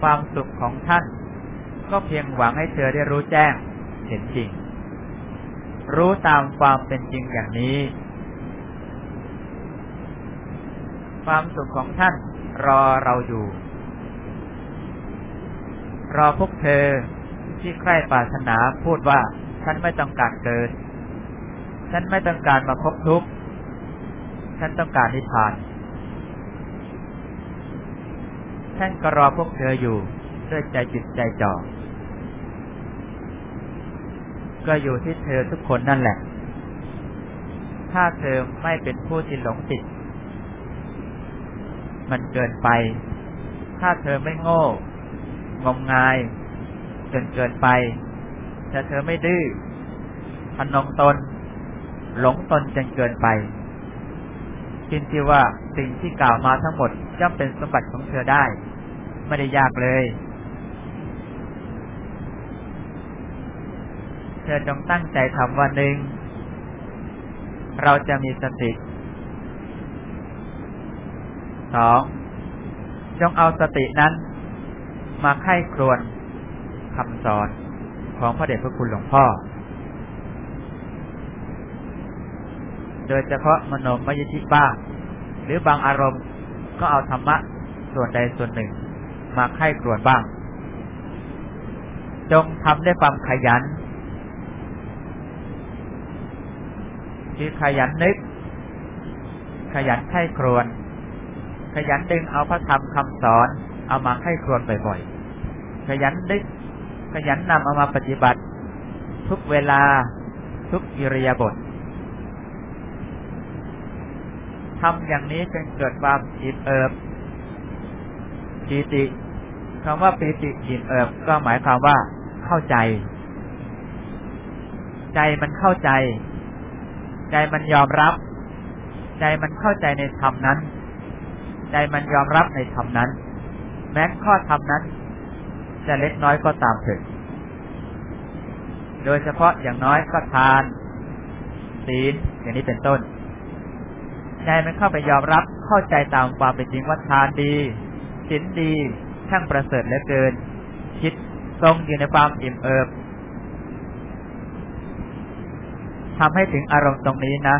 ความสุขของท่าน ก็เพียงหวังให้เธอได้รู้แจ้งเห็นจริง รู้ตามความเป็นจริงอย่างนี้ ความสุขของท่านรอเราอยู่ รอพวกเธอที่ใคร่ปรารถนาพูดว่าฉันไม่ต้องการเกิด ฉันไม่ต้องการมาพบทุกข์ฉันต้องการนิพพานท่านก็รอพวกเธออยู่ด้วยใจจิตใจจ่อก็อยู่ที่เธอทุกคนนั่นแหละ ถ้าเธอไม่เป็นผู้ที่หลงติด มันเกินไป ถ้าเธอไม่โง่ งมงายจนเกินไป แต่เธอไม่ดื้อพนงตน หลงตนจนเกินไปคิดที่ว่าสิ่งที่กล่าวมาทั้งหมดย่อมเป็นสมบัติของเธอได้ ไม่ได้ยากเลย เธอจงตั้งใจทำวันหนึ่ง เราจะมีสติสองจงเอาสตินั้น มาไข้ครวนคำสอนของพระเดชพระคุณหลวงพ่อ โดยเฉพาะมโนมยธิบ้าง หรือบางอารมณ์ก็เอาธรรมะส่วนใดส่วนหนึ่ง มาไข้ครวนบ้าง จงทำด้วยความขยันคือขยันนึก ขยันไข้ครวน ขยันดึงเอาพระธรรมคำสอน เอามาไข้ครวนบ่อยๆ ขยันนึก ขยันนำเอามาปฏิบัติ ทุกเวลาทุกอิริยาบถ ทำอย่างนี้จนเกิดความอิ่มเอิบปีติคำว่าปีติอิ่มเอิบก็หมายความว่าเข้าใจ ใจมันเข้าใจ ใจมันยอมรับ ใจมันเข้าใจในธรรมนั้น ใจมันยอมรับในธรรมนั้น แม้ข้อธรรมนั้น จะเล็กน้อยก็ตามเถิดโดยเฉพาะอย่างน้อยก็ทานศีลอย่างนี้เป็นต้น ใจมันเข้าไปยอมรับเข้าใจตามความเป็นจริงว่าทานดีศีลดีช่างประเสริฐเหลือเกิน คิดทรงอยู่ในความอิ่มเอิบทำให้ถึงอารมณ์ตรงนี้นะ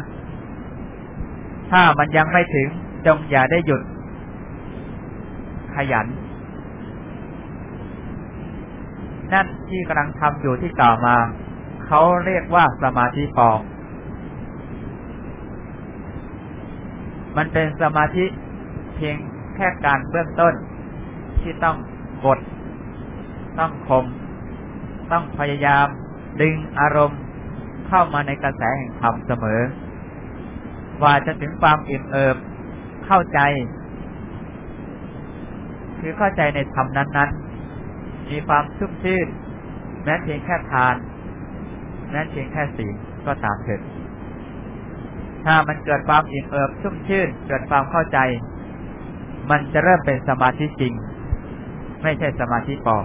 ถ้ามันยังไม่ถึงจงอย่าได้หยุด ขยัน นั่นที่กำลังทำอยู่ที่กล่าวมา เขาเรียกว่าสมาธิปอม มันเป็นสมาธิเพียงแค่การเบื้องต้น ที่ต้องกด ต้องคม ต้องพยายาม ดึงอารมณ์เข้ามาในกระแสแห่งธรรมเสมอ ว่าจะถึงความอิ่มเอิบเข้าใจ คือเข้าใจในธรรมนั้น ๆ มีความชุ่มชื่น แม้เพียงแค่ทาน แม้เพียงแค่สีก็ตามเถิด ถ้ามันเกิดความอิ่มเอิบชุ่มชื่น เกิดความเข้าใจ มันจะเริ่มเป็นสมาธิจริง ไม่ใช่สมาธิปลอม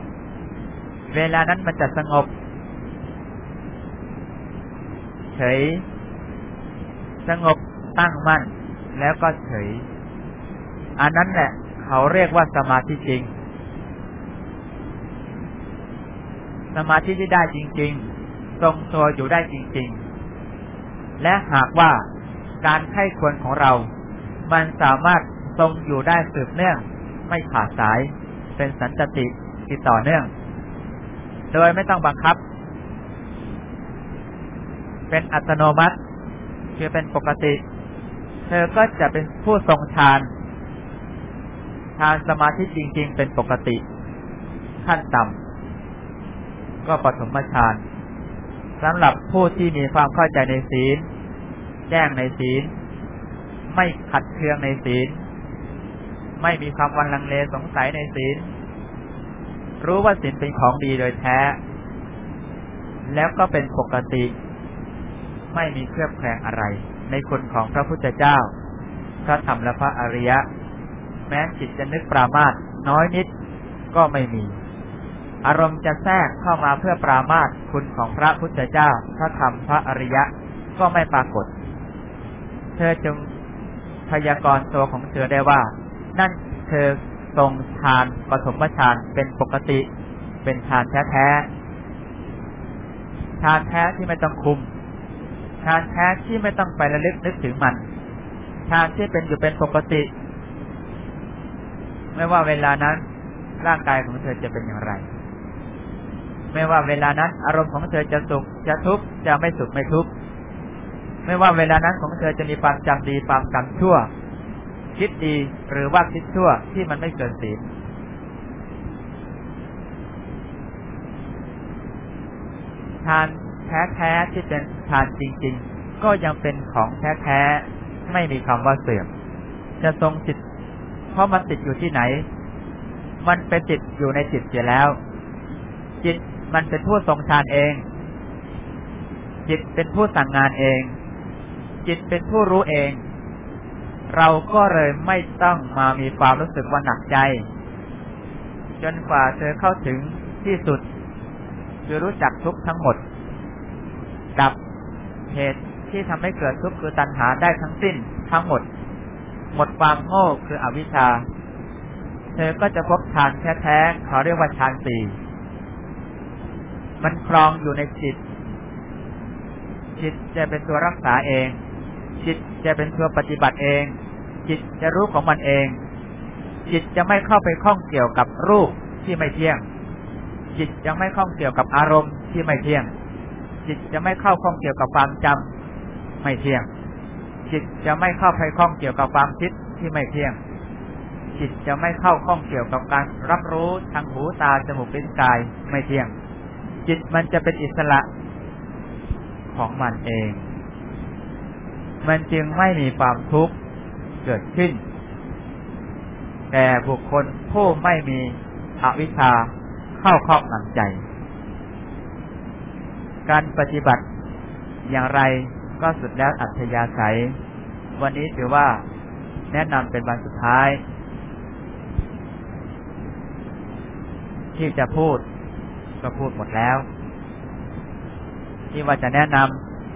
เวลานั้นมันจะสงบ เฉย สงบตั้งมั่น แล้วก็เฉย อันนั้นแหละเขาเรียกว่าสมาธิจริง สมาธิที่ได้จริง ๆ ทรงตัวอยู่ได้จริง ๆ และหากว่า การไข้ควรของเรา มันสามารถทรงอยู่ได้สืบเนื่อง ไม่ขาดสาย เป็นสันติติดต่อเนื่อง โดยไม่ต้องบังคับ เป็นอัตโนมัติ คือเป็นปกติ เธอก็จะเป็นผู้ทรงฌานฌานสมาธิจริง ๆ เป็นปกติ ขั้นต่ำก็ปฐมฌานสำหรับผู้ที่มีความเข้าใจในศีล แจ้งในศีล ไม่ขัดเคืองในศีล ไม่มีความวันลังเลสงสัยในศีล รู้ว่าศีลเป็นของดีโดยแท้ แล้วก็เป็นปกติ ไม่มีเครือบแคลงอะไร ในคุณของพระพุทธเจ้า พระธรรมและพระอริยะ แม้จิตจะนึกปรามาสน้อยนิดก็ไม่มีอารมณ์จะแทรกเข้ามาเพื่อปรามาสคุณของพระพุทธเจ้า พระธรรม พระอริยะ ก็ไม่ปรากฏ เธอจงพยากรณ์ตัวของเธอได้ว่า นั่นเธอทรงฌานปฐมฌานเป็นปกติ เป็นฌานแท้แท้ฌานแท้ที่ไม่ต้องคุมฌานแท้ที่ไม่ต้องไประลึกนึกถึงมันฌานที่เป็นอยู่เป็นปกติ ไม่ว่าเวลานั้น ร่างกายของเธอจะเป็นอย่างไร ไม่ว่าเวลานั้น อารมณ์ของเธอจะสุขจะทุกข์จะไม่สุขไม่ทุกข์ ไม่ว่าเวลานั้นของเธอจะมีความจำดีความจำชั่ว คิดดีหรือว่าคิดชั่วที่มันไม่เกินศีลทานแท้แท้ที่เป็นทานจริง ๆ ก็ยังเป็นของแท้แท้ไม่มีคำว่าเสื่อม จะทรงจิต เพราะมันติดอยู่ที่ไหน มันเป็นจิตอยู่ในจิตเสียแล้ว จิตมันเป็นผู้ทรงฌานเอง จิตเป็นผู้สั่งงานเอง จิตเป็นผู้รู้เอง เราก็เลยไม่ต้องมามีความรู้สึกว่าหนักใจ จนกว่าเธอเข้าถึงที่สุด คือรู้จักทุกทั้งหมด ดับเหตุที่ทำให้เกิดทุกข์คือตัณหาได้ทั้งสิ้นทั้งหมด หมดความโง่คืออวิชชา เธอก็จะพบฌานแท้ๆเขาเรียกว่าฌานสี่มันครองอยู่ในจิต จิตจะเป็นตัวรักษาเอง จิตจะเป็นตัวปฏิบัติเอง จิตจะรู้ของมันเอง จิตจะไม่เข้าไปข้องเกี่ยวกับรูปที่ไม่เที่ยง จิตจะไม่ข้องเกี่ยวกับอารมณ์ที่ไม่เที่ยง จิตจะไม่เข้าข้องเกี่ยวกับความจำไม่เที่ยง จิตจะไม่เข้าไปข้องเกี่ยวกับความคิดที่ไม่เที่ยง จิตจะไม่เข้าข้องเกี่ยวกับการรับรู้ทางหูตาจมูกลิ้นกายไม่เที่ยง จิตมันจะเป็นอิสระของมันเอง มันจึงไม่มีความทุกข์เกิดขึ้น แต่บุคคลผู้ไม่มีอวิชชาเข้าครอบงำใจ การปฏิบัติอย่างไรก็สุดแล้วอัธยาศัย วันนี้ถือว่าแนะนำเป็นวันสุดท้าย ที่จะพูดก็พูดหมดแล้ว ที่ว่าจะแนะน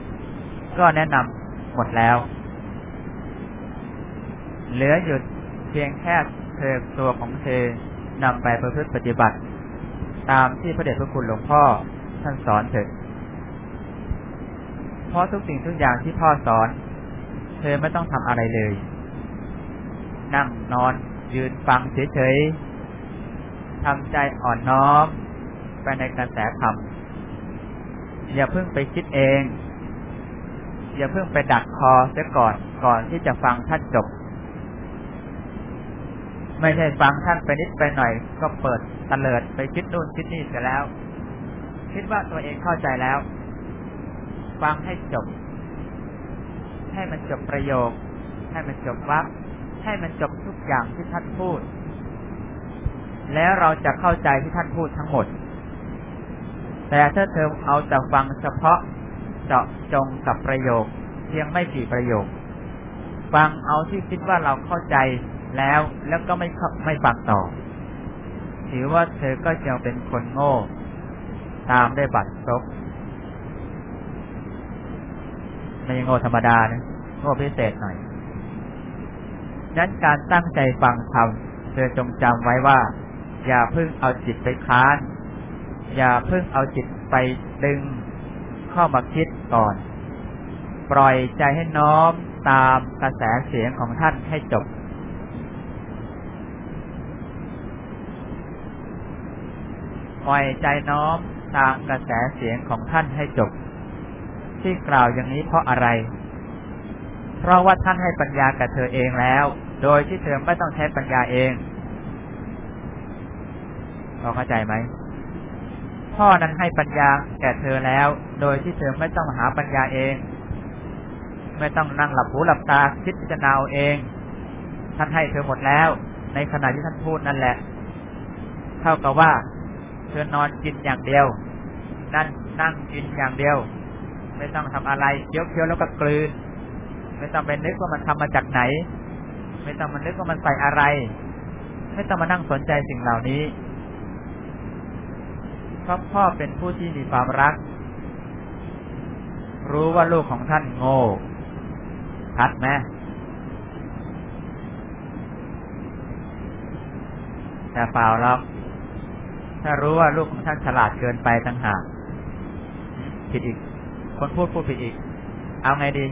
ำก็แนะนำ หมดแล้ว เหลือหยุดเพียงแค่เธอตัวของเธอนำไปประพฤติปฏิบัติ ตามที่พระเดชพระคุณหลวงพ่อท่านสอนเถิดเพราะทุกสิ่งทุกอย่างที่พ่อสอน เธอไม่ต้องทำอะไรเลย นั่งนอนยืนฟังเฉยๆทำใจอ่อนน้อมไปในกระแสธรรมอย่าเพิ่งไปคิดเอง อย่าเพิ่งไปดักคอเสียก่อนก่อนที่จะฟังท่านจบ ไม่ใช่ฟังท่านไปนิดไปหน่อย ก็เปิดตะเลิดไปคิดนู่นคิดนี่เสียแล้ว คิดว่าตัวเองเข้าใจแล้ว ฟังให้จบ ให้มันจบประโยค ให้มันจบวรรคให้มันจบทุกอย่างที่ท่านพูด แล้วเราจะเข้าใจที่ท่านพูดทั้งหมด แต่ถ้าเธอเอาแต่ฟังเฉพาะ เจาะจงกับประโยค เพียงไม่กี่ประโยค ฟังเอาที่คิดว่าเราเข้าใจแล้วแล้วก็ไม่ไม่ฟังต่อ ถือว่าเธอก็ยังเป็นคนโง่ ตามได้บัตรซบไม่โง่ธรรมดานะโง่พิเศษหน่อยนั้นการตั้งใจฟังทำเธอจงจำไว้ว่า อย่าเพิ่งเอาจิตไปค้าน อย่าเพิ่งเอาจิตไปดึง เข้ามาคิดก่อน ปล่อยใจให้น้อมตามกระแสเสียงของท่านให้จบปล่อยใจน้อมตามกระแสเสียงของท่านให้จบ ที่กล่าวอย่างนี้เพราะอะไร เพราะว่าท่านให้ปัญญากับเธอเองแล้ว โดยที่เธอไม่ต้องใช้ปัญญาเองเราเข้าใจไหม พ่อนั้นให้ปัญญาแก่เธอแล้ว โดยที่เธอไม่ต้องหาปัญญาเอง ไม่ต้องนั่งหลับหูหลับตาคิดพิจารณาเอง ท่านให้เธอหมดแล้ว ในขณะที่ท่านพูดนั่นแหละ เท่ากับว่า เธอนอนกินอย่างเดียว นั่นนั่งกินอย่างเดียว ไม่ต้องทำอะไรเคี้ยวเคี้ยวแล้วก็กลืน ไม่ต้องไปนึกว่ามันทำมาจากไหน ไม่ต้องมานึกว่ามันใส่อะไร ไม่ต้องมานั่งสนใจสิ่งเหล่านี้ เพราะพ่อเป็นผู้ที่มีความรัก รู้ว่าลูกของท่านโง่ชัดไหมแต่เปล่าหรอกถ้ารู้ว่าลูกของท่านฉลาดเกินไปตั้งหากผิดอีก คนพูดพูดผิดอีก เอาไงดี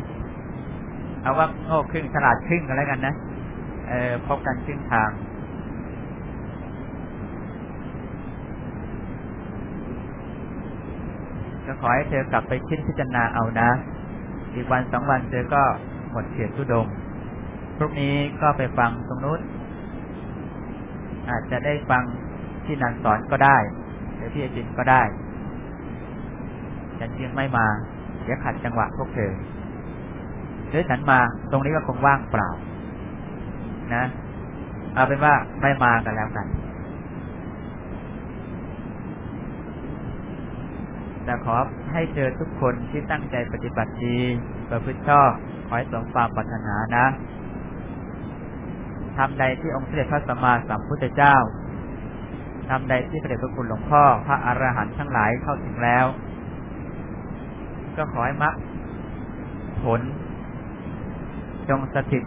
เอาว่าโง่ครึ่งฉลาดครึ่งกันแล้วกันนะ เออพบกันครึ่งทาง ก็ขอให้เธอกลับไปคิดพิจารณาเอานะ อีกวันสองวันเธอก็หมดเขียนทุดงพรุ่งนี้ก็ไปฟังตรงนู้น อาจจะได้ฟังที่นันสอนก็ได้หรือที่อาจินก็ได้ฉันจึงไม่มาเดี๋ยวขัดจังหวะพวกเธอหรือฉันมาตรงนี้ก็คงว่างเปล่า นะ เอาเป็นว่าไม่มากันแล้วกัน แต่ขอให้เจอทุกคนที่ตั้งใจปฏิบัติดีประพฤติชอบขอให้สมความปรารถนานะทำใดที่องค์เสด็จพระสัมมาสัมพุทธเจ้าทำใดที่พระเดชพระคุณหลวงพ่อพระอรหันต์ทั้งหลายเข้าถึงแล้ว ก็ขอให้มรรคผล จงสถิต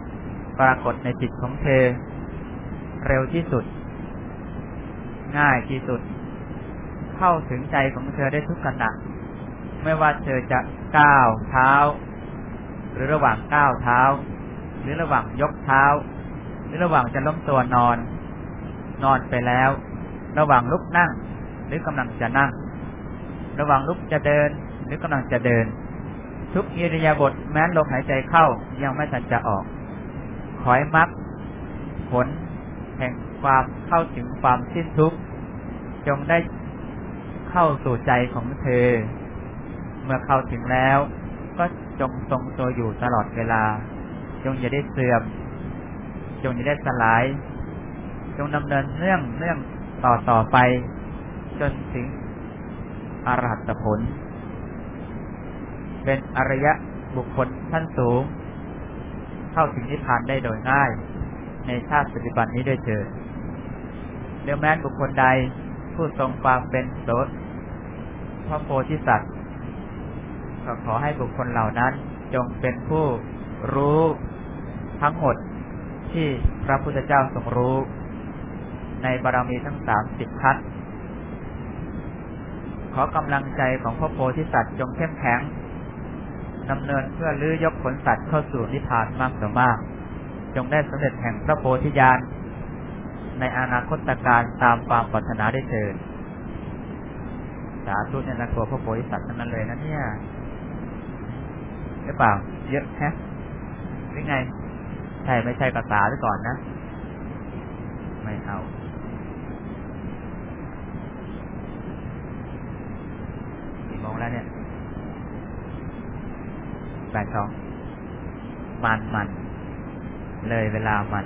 ปรากฏในจิตของเธอ เร็วที่สุด ง่ายที่สุด เข้าถึงใจของเธอได้ทุกขณะ ไม่ว่าเธอจะก้าวเท้า หรือระหว่างก้าวเท้า หรือระหว่างยกเท้า หรือระหว่างจะล้มตัวนอน นอนไปแล้ว ระหว่างลุกนั่ง หรือกำลังจะนั่ง ระหว่างลุกจะเดิน หรือกำลังจะเดิน ทุกอิริยาบถแม้ลมหายใจเข้ายังไม่ทันจะออกขอยมักผลแห่งความเข้าถึงความสิ้นทุกข์จงได้ เข้าสู่ใจของเธอ เมื่อเข้าถึงแล้ว ก็จงทรงตัวอยู่ตลอดเวลา จงอย่าได้เสื่อม จงอย่าได้สลาย จงดำเนินเรื่องเรื่องต่อต่อไป จนถึงอรหัตผล เป็นอริยะบุคคลท่านสูง เข้าถึงนิพพานได้โดยง่าย ในชาติปัจจุบันนี้ด้วยเถิดเดี๋ยวแม้นบุคคลใดผู้ทรงความเป็นโส พระโพธิสัตว์ก็ขอให้บุคคลเหล่านั้นจงเป็นผู้รู้ทั้งหมดที่พระพุทธเจ้าทรงรู้ ในบารมีทั้งสามสิบทัศขอกำลังใจของพระโพธิสัตว์จงเข้มแข็งดำเนินเพื่อลื้อยกผลสัตว์เข้าสู่นิพพานมากต่อมาก จงได้สำเร็จแห่งพระโพธิญาณในอนาคตการตามความปรารถนาได้เถิด สาธุเนี่ยนะตัวพระโพธิสัตว์นั้นเลยนะเนี่ยหรือเปล่า เยอะแฮะหรือไง ใช่ไม่ใช่ภาษาหรือก่อนนะ ไม่เอากี่โมงแล้วเนี่ยแปดสองมันมันเลยเวลามัน